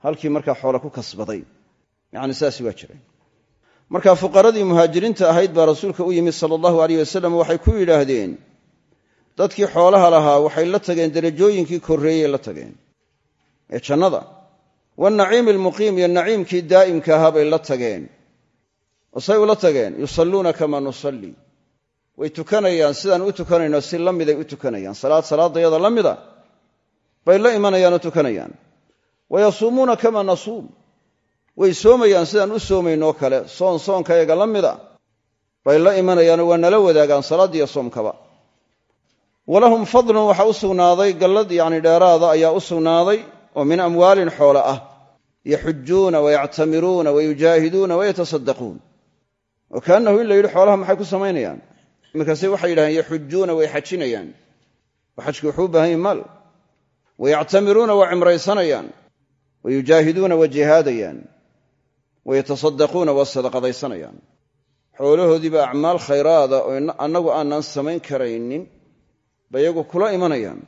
halkii markaa xoole ku kasbaday. Yacni saasi waa jireen marka fuqaradii muhaajiriinta ahayd baa rasuulka u yimid sala allahu aleyh wasalam waxay ku yidhaahdeen dadkii xoolaha lahaa waxay la tageen derajooyinkii korreeyey la tageen ee jannada. Wanaciimi almuqiim iyo naciimkii daa'imka ahaa bay la tageen. Oo say ula tageen yusalluuna kamaa nusalli. Way tukanayaan sidaan u tukanayno si la miday u tukanayaan. Salaad salaadayada la mida bay la imanayaan oo tukanayaan. Wayasuumuuna kamaa nasuum. Way soomayaan sidaan u soomaynoo kale soon soonkayaga la mida bay la imanayaanoo waa nala wadaagaan salaaddiiyo soomkaba walahum fadlun waxaa u sugnaaday gallad yacni dheeraada ayaa u sugnaaday oo min amwaalin xoolo ah. Yaxujuuna wayactamiruuna wayujaahiduuna wayatasaddaquun oo kaannahu in la yidhi xoolaha maxay ku samaynayaan? Markaase waxay yidhahdeen yaxujuuna way xajinayaan. Oo xajki wuxuu u baahan yahi maal. Wayactamiruuna waa cimraysanayaan. Wayujaahiduuna waa jihaadayaan. Wayatasaddaquuna waa sadaqadaysanayaan. Xoolahoodiiba acmaal khayraada oo annagu aanaan samayn karaynin ba iyagu kula imanayaan.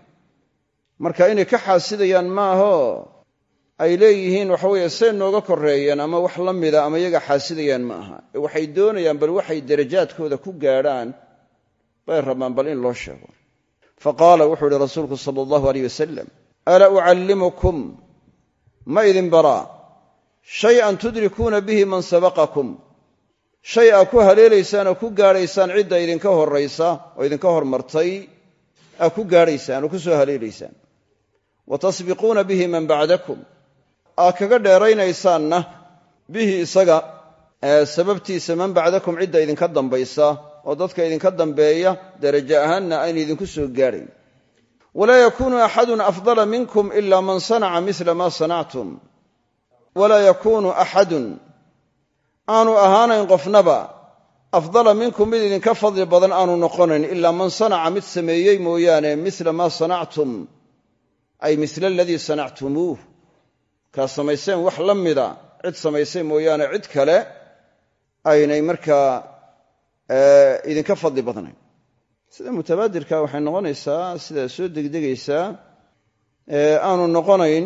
Marka inay ka xaasidayaan maahoo ay leeyihiin waxa weeye say nooga korreeyeen ama wax la mida ama iyaga xaasidayaan ma aha. Ee waxay doonayaan bal waxay darajaadkooda ku gaadhaan bay rabaan bal in loo sheego. Fa qaala wuxuu ihi rasuulku sala allahu aleyh wasalam alaa ucallimukum? Ma idin baraa? Shay-an tudrikuuna bihi man sabaqakum. Shay aa ku haleelaysaan oo ku gaadhaysaan cidda idinka horraysa oo idinka hormartay aa ku gaadhaysaan oo ku soo haleelaysaan wa tasbiquuna bihi man bacdakum. Aa kaga dheeraynaysaanna bihi isaga sababtiisa man bacdakum cidda idinka dambaysa oo dadka idinka dambeeya darajo ahaanna ayna idinku soo gaadhayn. Walaa yakuunu axadun afdala minkum ila man sanaca mila ma sanactum. Walaa yakuunu axadun. Aanu ahaanayn qofnaba afdala minkum mid idinka fadli badan aanu noqonayn ilaa man sanaca mid sameeyey mooyaane mila maa sanactum ay mila aladii sanactumuuh. Kaa samayseen wax la mida cid samaysay mooyaane cid kale aynay markaa idinka fadli badnayn. Sida mutabaadirka waxay noqonaysaa sida soo degdegaysaa aanu noqonayn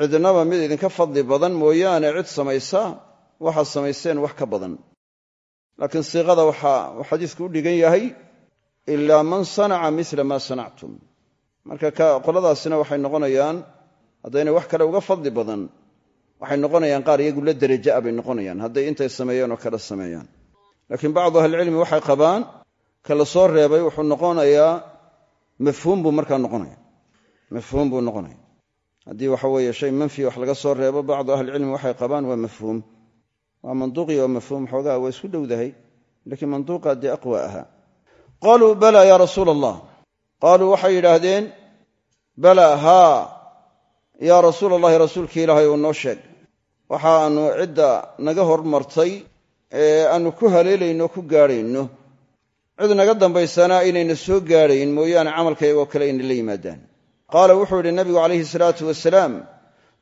cidnaba mid idinka fadli badan mooyaane cid samaysa waxaad samayseen wax ka badan. Laakiin siiqada waxaa uu xadiisku u dhigan yahay ilaa man sanaca mila maa sanactum. Marka qoladaasina waxay noqonayaan haddaynay wax kale uga fadli badan waxay noqonayaan qaar iyagu la deraja a bay noqonayaan hadday intay sameeyeen oo kale sameeyaan. Laakiin bacdu ahlicilmi waxay qabaan ka la soo reebay wuxuu noqonayaa mafhuum buu markaa noqonaya. Mafhuum buu noqonaya. Haddii waxa weeye shay manfi wax laga soo reebo bacdu ahlicilmi waxay qabaan waa mafhuum waa manduuqi waa mafhuum xoogaa waa isku dhowdahay laakiin manduuqa dee aqwa ahaa qaaluu bala ya rasuula allah qaaluu waxay yidhaahdeen bala haa yaa rasuula allahi rasuulki ilaahay uu noo sheeg. Waxaannu cidda naga hormartay ee aannu ku haleelayno ku gaadhayno. Cid naga dambaysana aynayna soo gaadhayn mooyaane camalkaygoo kale ayna la yimaadaan. Qaala wuxuu yidhi nabigu calayhi salaatu wasalaam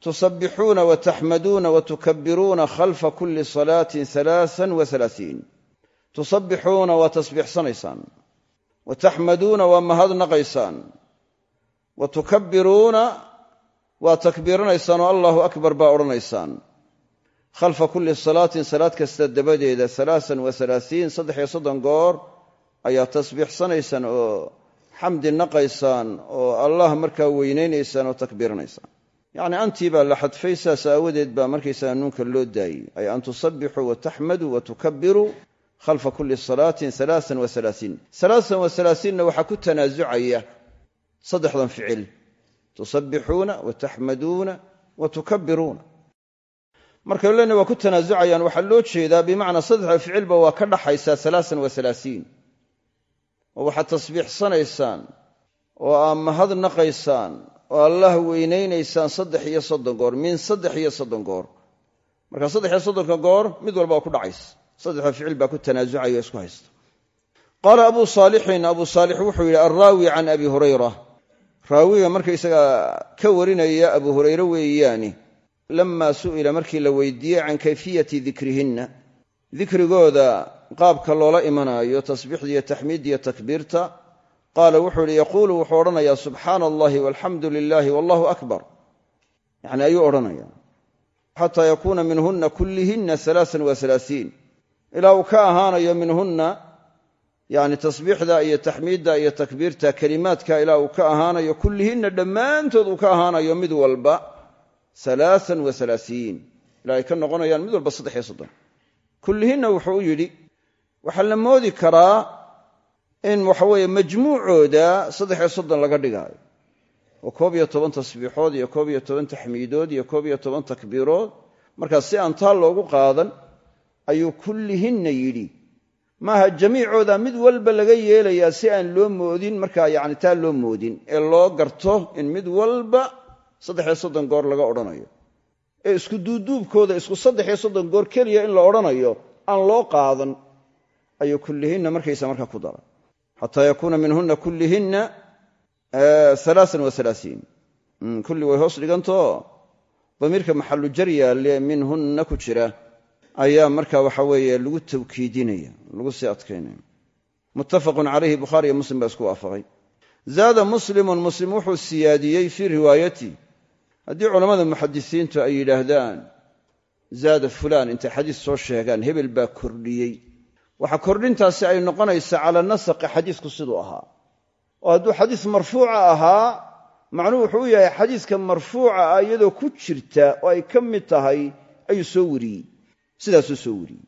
tusabbixuuna wataxmaduuna watukabbiruuna khalfa kulli salaatin alaaan waalaaiin tusabbixuuna waa tasbiixsanaysaan wa taxmaduuna waa mahadnaqaysaan wa tukabbiruuna waa takbiiranaysaan oo allahu akbar baa odhanaysaan khalfa kulli salaatin salaad kasta dabadeeda alaaan wa alaaiin saddex iyo soddon goor ayaa tasbiixsanaysaan oo xamdi naqaysaan oo allah markaa weynaynaysaan oo takbiiranaysaan yacni antii baa la xadfay saas aawadeed baa markaysaga nuunka loo daayey. Ay an tusabbixuu wa taxmaduu wa tukabbiruu khalfa kulli salaatin alaaan wa alaaiin alaaan waxaa ku tanaasucaya saddexdan ficil. Tusabbixuuna wa taxmaduuna markay lena waa ku tanaasucayaan waxaa loo jeedaa bimacnaa saddexda ficilba waa ka dhaxaysaa alaaan wa oo waxaad tasbiixsanaysaan oo aad mahad naqaysaan oo allah weynaynaysaan saddex iyo soddon goor min saddex iyo soddon goor. Marka saddex iyo soddonka goor mid walba waa ku dhacaysa. Saddexda ficil baa ku tanaasucaya isku haysta. Qaala abu saalixin abu saalix wuxuu yidhi alraawi can abi hurayra. Raawiga markaysaga ka warinaya abu hurayre weeyaani lamaa su'ila markii la weydiiyey can kayfiyati dikrihinna. Dikrigooda qaabka loola imanaayo tasbiixda iyo taxmiidda takbiirta qaala wuxuu ihi yaquulu wuxuu odhanayaa subxaana allahi walxamdu lilaahi wallahu akbar. Yani ayuu odhanaya xataa yakuuna minhunna kullihinna alaaan wa ilaa uu ka ahaanayo minhunna yani tasbiixda iyo taxmiidda iyo takbiirta kelimaadka ilaa uu ka ahaanayo kullihinna dhammaantood uu ka ahaanayo mid walba alaaan wa ilaa ay ka noqonayaan mid walba saddex iyo soddon. Kullihinna wuxuu u yidhi waxaa la moodi karaa in waxaweeye majmuucooda saddex iyo soddon laga dhigaayo. Oo koob iyo toban tasbiixood iyo koob iyo toban taxmiidood iyo koob iyo toban takbiirood. Markaa si aan taa loogu qaadan ayuu kullihinna yidhi. Maaha jamiicooda mid walba laga yeelayaa si aan loo moodin markaa yani taa loo moodin ee loo garto in mid walba saddex iyo soddon goor laga odhanayo. Ee isku duuduubkooda isku saddex iyo soddon goor keliya in la odhanayo aan loo qaadan ayuu kullihinna markaysa markaa ku dara xataa yakuuna minhunna kullihinna kulli way hoos dhigantao damiirka maxalu jaryaale minhunna ku jira ayaa marka waxa weeye lagu tawkiidinaya lagu sii adkaynaya muttafaqun calayhi bukhaari iyo muslim baa isku waafaqay zaada muslimun muslim wuxuu siyaadiyey fii riwaayati haddii culammada muxadisiintu ay yidhaahdaan zaada fulaan intay xadiis soo sheegaan hebel baa kordhiyey waxaa kordhintaasi ay noqonaysaa cala nasaqi xadiisku siduu ahaa. Oo hadduu xadiis marfuuca ahaa macnuhu wuxuu yahay xadiiska marfuuca ah iyadoo ku jirta oo ay ka mid tahay ayuu soo wariyey. Sidaasuu soo wariyey.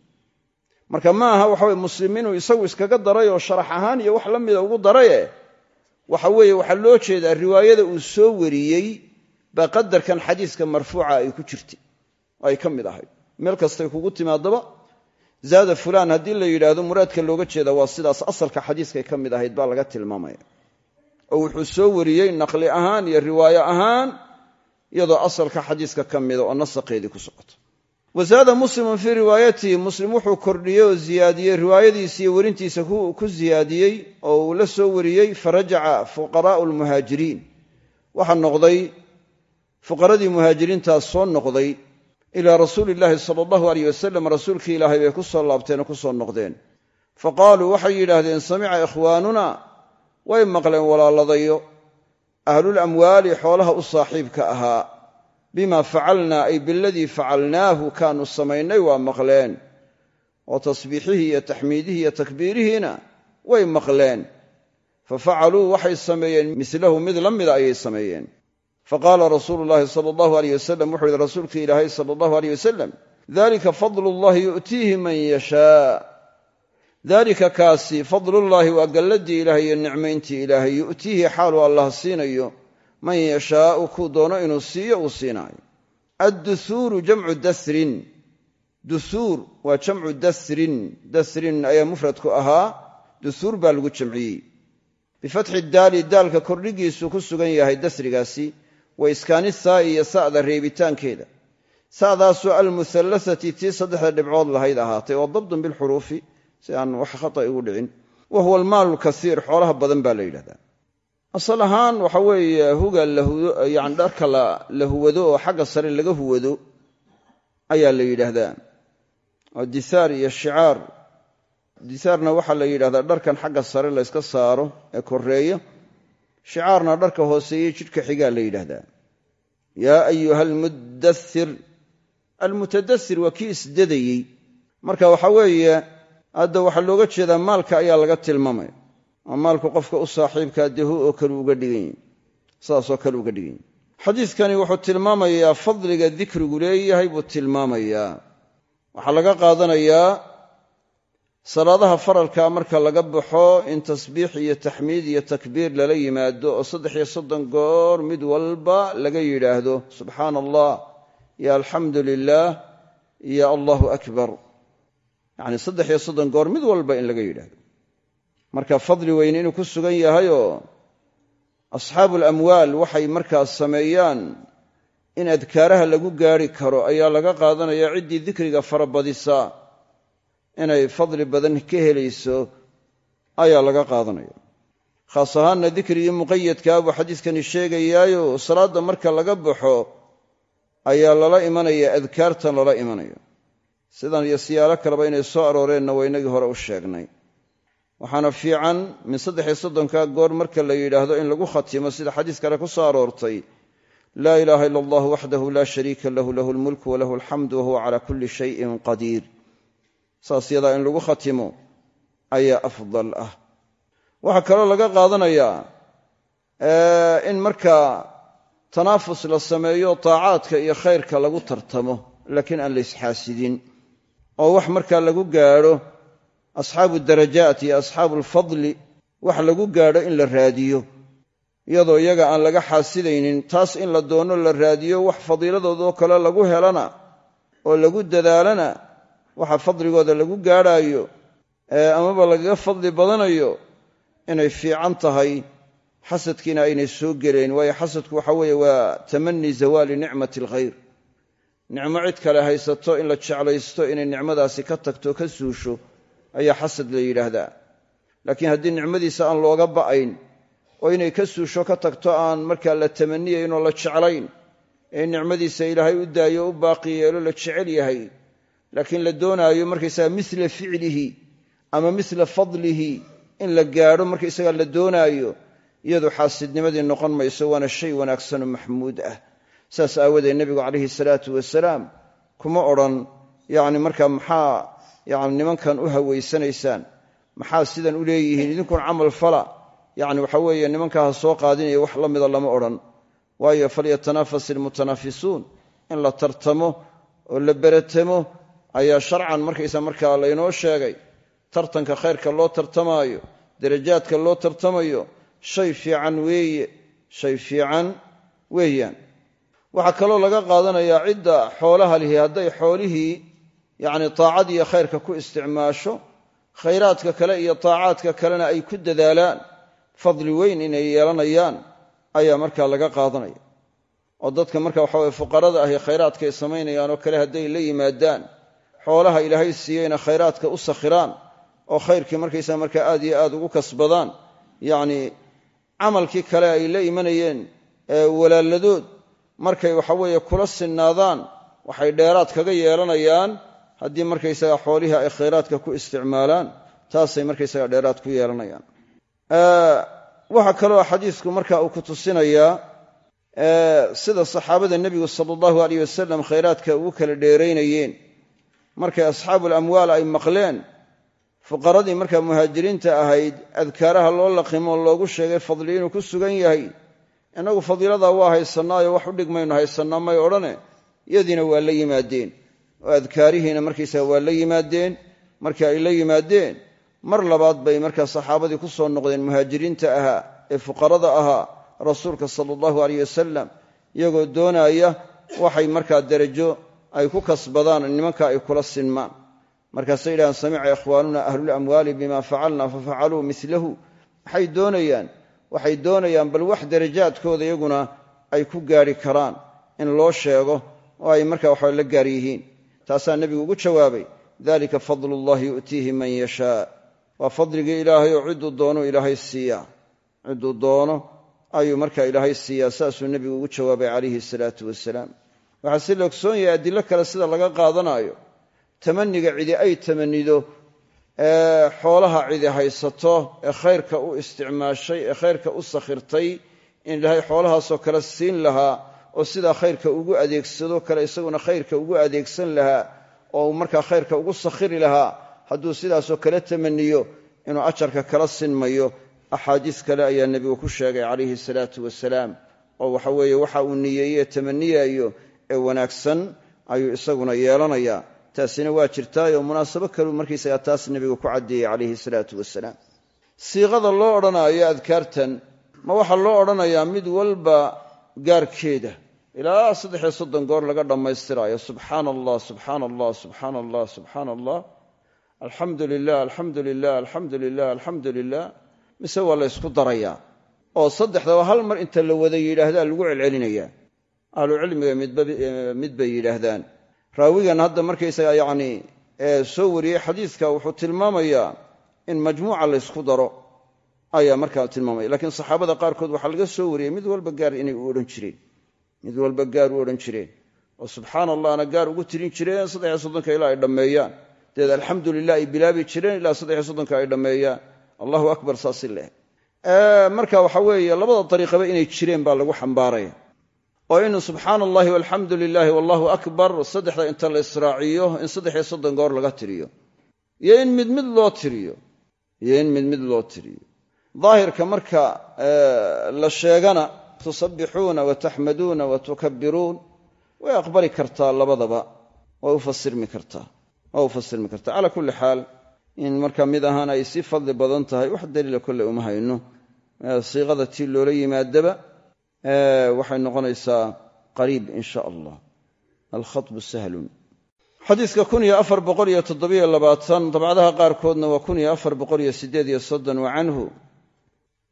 Marka ma aha waxaweye muslim inuu isagu iskaga daray oo sharax ahaan iyo wax la mida ugu daraye waxa weeye waxaa loo jeedaa riwaayada uu soo wariyey baa qadarkan xadiiska marfuuca ay ku jirtay oo ay ka mid ahayd. Meel kastay kugu timaadaba zaada fulaan haddii la yidhaahdo muraadka looga jeeda waa sidaas. Asalka xadiiskay ka mid ahayd baa laga tilmaamaya. Oo wuxuu soo wariyey naqli ahaan iyo riwaayo ahaan iyadoo asalka xadiiska ka mida oo nasaqeedii ku socoto. Wa zaada muslimun fii riwaayatihi muslim wuxuu kordhiyey oo ziyaadiyey riwaayadiisa iyo werintiisa ku ziyaadiyey oo la soo wariyey farajaca fuqaraa'u lmuhaajiriin waxaa noqday fuqaradii muhaajiriintaas soo noqday ilaa rasuuli illaahi sala allahu aleyh wasalam rasuulkii ilaahay bay ku soo laabteenoo ku soo noqdeen. Fa qaaluu waxay yidhaahdeen samica ikhwaanuna way maqleen walaaladayo ahlul amwaali xoolaha u saaxiibka ahaa. Bimaa facalnaa ay biladii facalnaahu kaanu samaynay waa maqleen. Oo tasbiixihii iyo taxmiidihii iyo takbiirihiina way maqleen. Fa facaluu waxay sameeyeen mislahu mid la mida ayay sameeyeen faqaala rasuulu llaahi sala allahu aleyh wasalam wuxuu yihi rasuulkii ilaahay sala allahu aleyh wasalam dalika fadlu llahi yu'tiihi man yashaa. Dalika kaasi fadlullaahi waa galladii ilaahay iyo nicmayntii ilaahay yu'tiihi xaaluu allah siinayo. Man yashaau kuu doono inuu siiyo uu siinaayo. Adduhuuru jamcu dasrin. Duhuur waa jamcu dasrin. Dasrin ayaa mufradku ahaa duhuur baa lagu jamciyey. Bifatxi daali daalka kordhigiisu ku sugan yahay dasrigaasi wa iskaani saa'i iyo sa'da reebitaankeeda. Sa'daasoo almuhallasati tii saddexda dhibcood lahayd ahaatay oo dabdun bilxuruufi si aan wax khata igu dhicin wa huwa almaalu lkasiir xoolaha badan baa la yidhahdaa. Asal ahaan waxa weeye huga yani dharka la huwado oo xagga sare laga huwado ayaa la yidhaahdaa oo disaar iyo shicaar. Disaarna waxaa la yidhahdaa dharkan xagga sare layska saaro ee koreeyo shicaarna dharka hooseeye jidhka xigaa la yidhaahdaa. Yaa ayuha almudathir almutadasir waa kii isdadayey. Marka waxa weeye hadda waxaa looga jeedaa maalka ayaa laga tilmaamaya oo maalku qofka u saaxiibkaa dee hu oo kale uga dhigan yahy saasoo kale uga dhigan yahy xadiidkani wuxuu tilmaamayaa fadliga dikrigu leeyahay buu tilmaamayaa. Waxaa laga qaadanayaa salaadaha faralkaa marka laga baxo in tasbiix iyo taxmiid iyo takbiir lala yimaado oo saddex iyo soddon goor mid walba laga yidhaahdo subxaana allah iyo alxamdu lilaah iyo allahu akbar. Yacni saddex iyo soddon goor mid walba in laga yidhaahdo. Marka fadli weyne inuu ku sugan yahayoo asxaabu alamwaal waxay markaas sameeyaan in adkaaraha lagu gaari karo ayaa laga qaadanaya ciddii dikriga farabadisa inay fadli badan ka helayso ayaa laga qaadanaya khaas ahaanna dikrigii muqayadkaa buu xadiiskani sheegayaayo salaadda marka laga baxo ayaa lala imanaya adkaartan lala imanaya sidan iyo siyaalo kaleba inay soo arooreenna waa inagii hore u sheegnay. Waxaana fiican min saddexiyo soddonka goor marka la yidhaahdo in lagu khatimo sida xadiis kale ku soo aroortay laa ilaaha ila allah waxdahu laa shariika lahu lahu lmulku walahu alxamdu wahuwa cala kulli shayin qadiir saas yadaa in lagu khatimo ayaa afdal ah. Waxaa kaloo laga qaadanayaa in markaa tanaafus la sameeyo taacaadka iyo khayrka lagu tartamo laakiin aan la isxaasidin. Oo wax markaa lagu gaadho asxaabu darajaat iyo asxaabu alfadli wax lagu gaadho in la raadiyo. Iyadoo iyaga aan laga xaasidaynin taas in la doono la raadiyo wax fadiiladoodoo kale lagu helana oo lagu dadaalana waxa fadligooda lagu gaadhaayo amaba lagaga fadli badanayo inay fiican tahay xasadkiina aynay soo gelayn. Waayo xasadku waxa weeye waa tamani zawaali nicmati alkhayr. Nicmo cid kale haysato in la jeclaysto inay nicmadaasi ka tagto ka suusho ayaa xasad la yidhaahdaa. Laakiin haddii nicmadiisa aan looga ba'ayn oo inay ka suusho ka tagto aan markaa la tamaniyayn oo la jeclayn ee nicmadiisa ilaahay u daayo u baaqi yeelo la jecel yahay laakiin la doonaayo markaysaga mila ficlihi ama mila fadlihi in la gaadho markaysaga la doonaayo iyadu xaasidnimadii noqon mayso waana shay wanaagsanoo maxmuud ah. Saas aawadeed nebigu calayhi salaatu wasalaam kuma odhan yacni markaa maxaa yani nimankan u hawaysanaysaan maxaa sidan u leeyihiin? Idinkun camal fala. Yacni waxa weeye nimankaa soo qaadinaya wax la mida lama odhan. Waayo falyatanafas ilmutanaafisuun in la tartamo oo la beratamo ayaa sharcan markaysa markaa laynoo sheegay. Tartanka khayrka loo tartamaayo darajaadka loo tartamayo shay fiican weeye shay fiican weeyaan. Waxaa kaloo laga qaadanayaa cidda xoolaha lihi hadday xoolihii yacni taacadiiyo khayrka ku isticmaasho khayraadka kale iyo taacaadka kalena ay ku dadaalaan fadli weyn inay yeelanayaan ayaa markaa laga qaadanaya. Oo dadka marka waxa weye fuqarada ahi khayraadka ay samaynayaan oo kale hadday la yimaadaan xoolaha ilaahay siiyeyna khayraadka u sakhiraan oo khayrkii markaysaa markaa aad iyo aad ugu kasbadaan yacnii camalkii kale ay la imanayeen walaaladood markay waxaweeye kula sinnaadaan waxay dheeraad kaga yeelanayaan haddii markaysaga xoolihii ay khayraadka ku isticmaalaan taasay markaysaga dheeraad ku yeelanayaan. Waxaa kaloo xadiisku marka uu ku tusinayaa sida saxaabada nebigu sala allahu aleyh wasalam khayraadka ugu kala dheeraynayeen markay asxaabul amwaal ay maqleen fuqaradii markaa muhaajiriinta ahayd adkaaraha loo laqimo loogu sheegay fadli inuu ku sugan yahay. Innagu fadiiladaa waa haysannaayo wax u dhigmaynu haysannaa may odhane yadiina waa la yimaadeen. Oo adkaarihiina markaysaga waa la yimaadeen markii ay la yimaadeen mar labaad bay markaa saxaabadii ku soo noqdeen muhaajiriinta ahaa ee fuqarada ahaa rasuulka sala allahu aleyh wasalam iyagoo doonaaya waxay markaa derajo ay ku kasbadaan nimanka ay kula sinmaan. Markaasay yidhahaan samica ikhwaanuna ahlulamwaali bima facalna fafacaluu milahu maxay doonayaan waxay doonayaan bal wax darajaadkooda iyaguna ay ku gaari karaan in loo sheego oo ay markaa waxa la gaar yihiin. Taasaa nebigu ugu jawaabay dalika fadlu llahi yu'tiihi man yashaa. Waa fadligii ilaahay oo cidduu doonuu ilaahay siiyaa. Cidduu doono ayuu markaa ilaahay siiyaa saasuu nebigu ugu jawaabay calayhi salaatu wasalaam waxaa si la ogsoon yahay adilo kale sida laga qaadanaayo. Tamaniga cidi ay tamanido ee xoolaha cidi haysato ee khayrka u isticmaashay ee khayrka u sakhirtay in ilaahay xoolahaasoo kale siin lahaa oo sidaa khayrka ugu adeegsado kale isaguna khayrka ugu adeegsan lahaa oo uu khayrka ugu sakhiri lahaa hadduu sidaasoo kale tamaniyo inuu ajarka kala sinmayo axaadiis kale ayaa nebigu ku sheegay calayhi salaatu wasalaam oo waxa weeye waxa uu niyeeye tamaniyayo ee wanaagsan ayuu isaguna yeelanayaa. Taasina waa jirtaayoo munaasabo kaleu markaysagaa taas nebigu ku caddeeyey calayhi salaatu wasalaam siiqada loo odhanaayo adkaartan ma waxaa loo odhanayaa mid walba gaarkeeda. Ilaa saddexiyo soddon goor laga dhammaystiraayo subxaana allah subxaana allah subxaana allah subxaana allah alxamdu lilah alxamdu lilah alxamdu lilah alxamdu lilah mise waa la ysku darayaa? Oo saddexdaba hal mar inta la wada yidhaahdaa lagu celcelinayaa ahlucilmiga mid bay yidhaahdaan. Raawigan hadda markaysaga yacni soo wariyey xadiidka wuxuu tilmaamayaa in majmuuca la ysku daro ayaa markaa tilmaamaya. Lakiin saxaabada qaarkood waxaa laga soo wariyey mid walba gaar inay u odhan jireen. Mid walba gaar u odhan jireen. Oo subxaana allahna gaar ugu tirin jireen saddexiyo soddonka ilaa ay dhammeeyaan. Dabeed alxamdu ay bilaabi jireen ilaa saddexiyo soddonka ay dhammeeyaan. Allahu akbar saasi leh. Marka waxa weeye labada dariiqaba inay jireen baa lagu xambaaraya oo in subxaana allahi walxamdu lilaahi wallahu akbar saddexda inta la israaciyo in saddexiyo soddon goor laga tiriyo. Iyo in mid mid loo tiriyo. Iyo in mid mid loo tiriyo. Daahirka marka la sheegana tusabbixuuna wa taxmaduuna wa tukabiruun way aqbali kartaa labadaba. Waa u fasirmi kartaa. Waa u fasirmi kartaa. Calaa kulli xaal in marka mid ahaan ay sii fadli badan tahay wax daliila kolle uma hayno. Siiqada tii loola yimaadaba waxay noqonaysaa qariib in sha allah alkhaطbu sahlun xadiiska dabcadaha qaarkoodna waa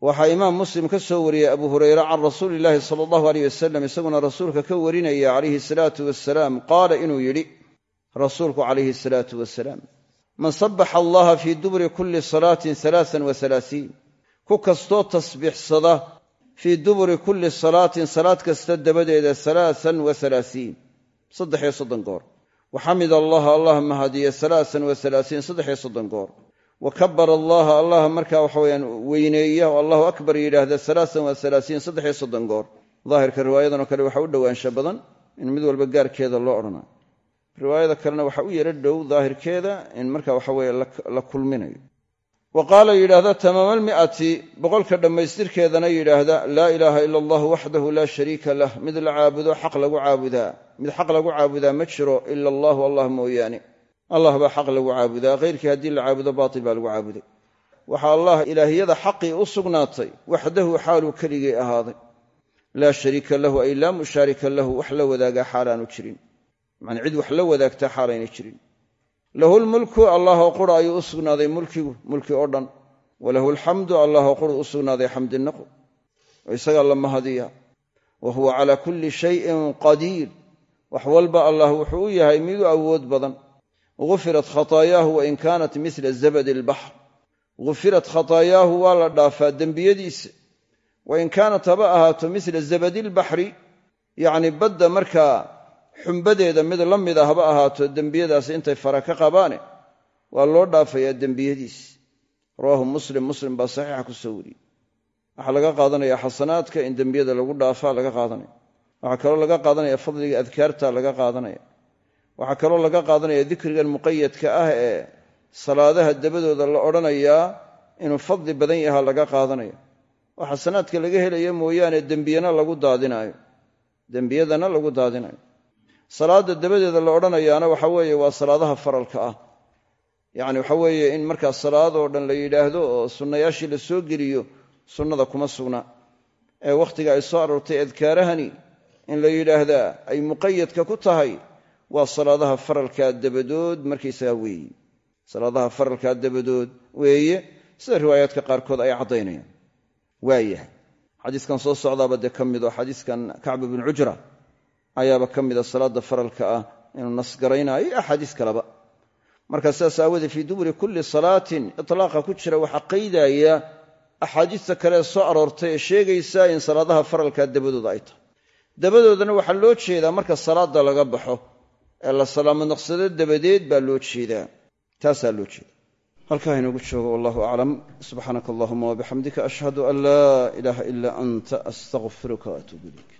waxaa imaam muslim ka soo wariyey abu hurayre can rasuuli illaahi sala allahu aleyh wasalam isaguna rasuulka ka warinaya calayhi salaatu wasalaam qaala inuu yidhi rasuulku calayhi salaatu wasalaam man sabbaxa allaha fii duburi kulli salaatin alaaan wa alaaiin ku kastoo tasbiixsada fii duburi kulli salaatin salaad kasta dabadeeda alaaan wa alaaiin saddexiyo soddon goor. Wa xamid allaha allah mahadiye alaaan wa alaaiin saddexiyo soddon goor. Wa kabara allaha allah markaa waxa weyaan weyneeya oo allahu akbar yidhaahda alaaan wa alaaiin saddexiyo soddon goor. Daahirka riwaayadanoo kale waxaa u dhowaansha badan in mid walba gaarkeeda loo odhanayo riwaayada kalena waxaa u yaro dhow daahirkeeda in marka waxa weye la kulminayo wa qaala yidhaahda tamaama almi'ati boqolka dhammaystirkeedana yidhaahda laa ilaaha ila allahu waxdahu laa shariika lah mid la caabudo xaq lagu caabudaa mid xaq lagu caabudaa ma jiro ila allahu allah mooyaane. Allah baa xaq lagu caabudaa khayrkii haddii la caabudo baatil baa lagu caabuday. Waxaa allah ilaahiyada xaqii u sugnaatay waxdahu xaaluu keligii ahaaday. Laa shariika lahu ay laa mushaarika lahu wax la wadaagaa xaalaanu jirin. Macnaa cid wax wadaagtaa xaalaynay jirin lahu lmulku allahoo qura ayuu u sugnaaday mulkigu mulki oo dhan. Walahu alxamdu allahoo qura u sugnaaday xamdinaqu oo isagaa la mahadiya wa huwa calaa kulli shayin qadiir wax walba allah wuxuu u yahay mid u awood badan. Gufirat khataayaahu wain kaanat mila zabadi albaxr gufirat khataayaahu waa la dhaafaa dembiyadiisa. Wain kaanat haba ahaato mila zabadi lbaxri yacni badda markaa xumbadeeda mid la mida haba ahaato dembiyadaas intay fara ka qabaane waa loo dhaafayaa dembiyadiis rawaahu muslim muslim baa saxiixa ku soo wariyey. Waxaa laga qaadanaya xasanaadka in dembiyada lagu dhaafaa laga qaadanaya. Waxaa kaloo laga qaadanaya fadliga adkaarta laga qaadanaya. Waxaa kaloo laga qaadanaya dikrigan muqayadka ah ee salaadaha dabadooda la odhanayaa inuu fadli badan yaha laga qaadanaya. Oo xasanaadka laga helaya mooyaane dembiyana lagu daadinaayo. Dembiyadana lagu daadinayo salaada dabadeeda la odhanayaana waxa weeye waa salaadaha faralka ah. Yacni waxa weeye in markaa salaad oo dhan la yidhaahdo oo sunnayaashii la soo geliyo sunnada kuma sugna. Ee wakhtiga ay soo aroortay adkaarahani in la yidhaahdaa ay muqayadka ku tahay waa salaadaha faralkaa dabadood markaysagaa weeye salaadaha faralkaa dabadood weeye sida riwaayaadka qaarkood ay caddaynayaan. Waayahay. Xadiiskan soo socdaaba dee ka mid oo xadiiskan kacb ibnu cujra ayaaba ka mida salaada faralka ah inuu nasgaraynaayo iyo axaadiis kaleba. Marka sidaas aawoodee fii duburi kulli salaatin itlaaqa ku jira waxaa qaydaya axaadiista kalee soo aroortay ee sheegaysa in salaadaha faralkaa dabadooda ay tahay. Dabadoodana waxaa loo jeedaa marka salaada laga baxo ee la salaamo naqsado dabadeed baa loo jeedaa. Taasaa loo jeeda halkaa inoogu joogo wallahu aclam. Subxaanaka allahuma wabixamdika ashhadu an laa ilaaha ilaa anta astaqfiruka waatuubu ilayk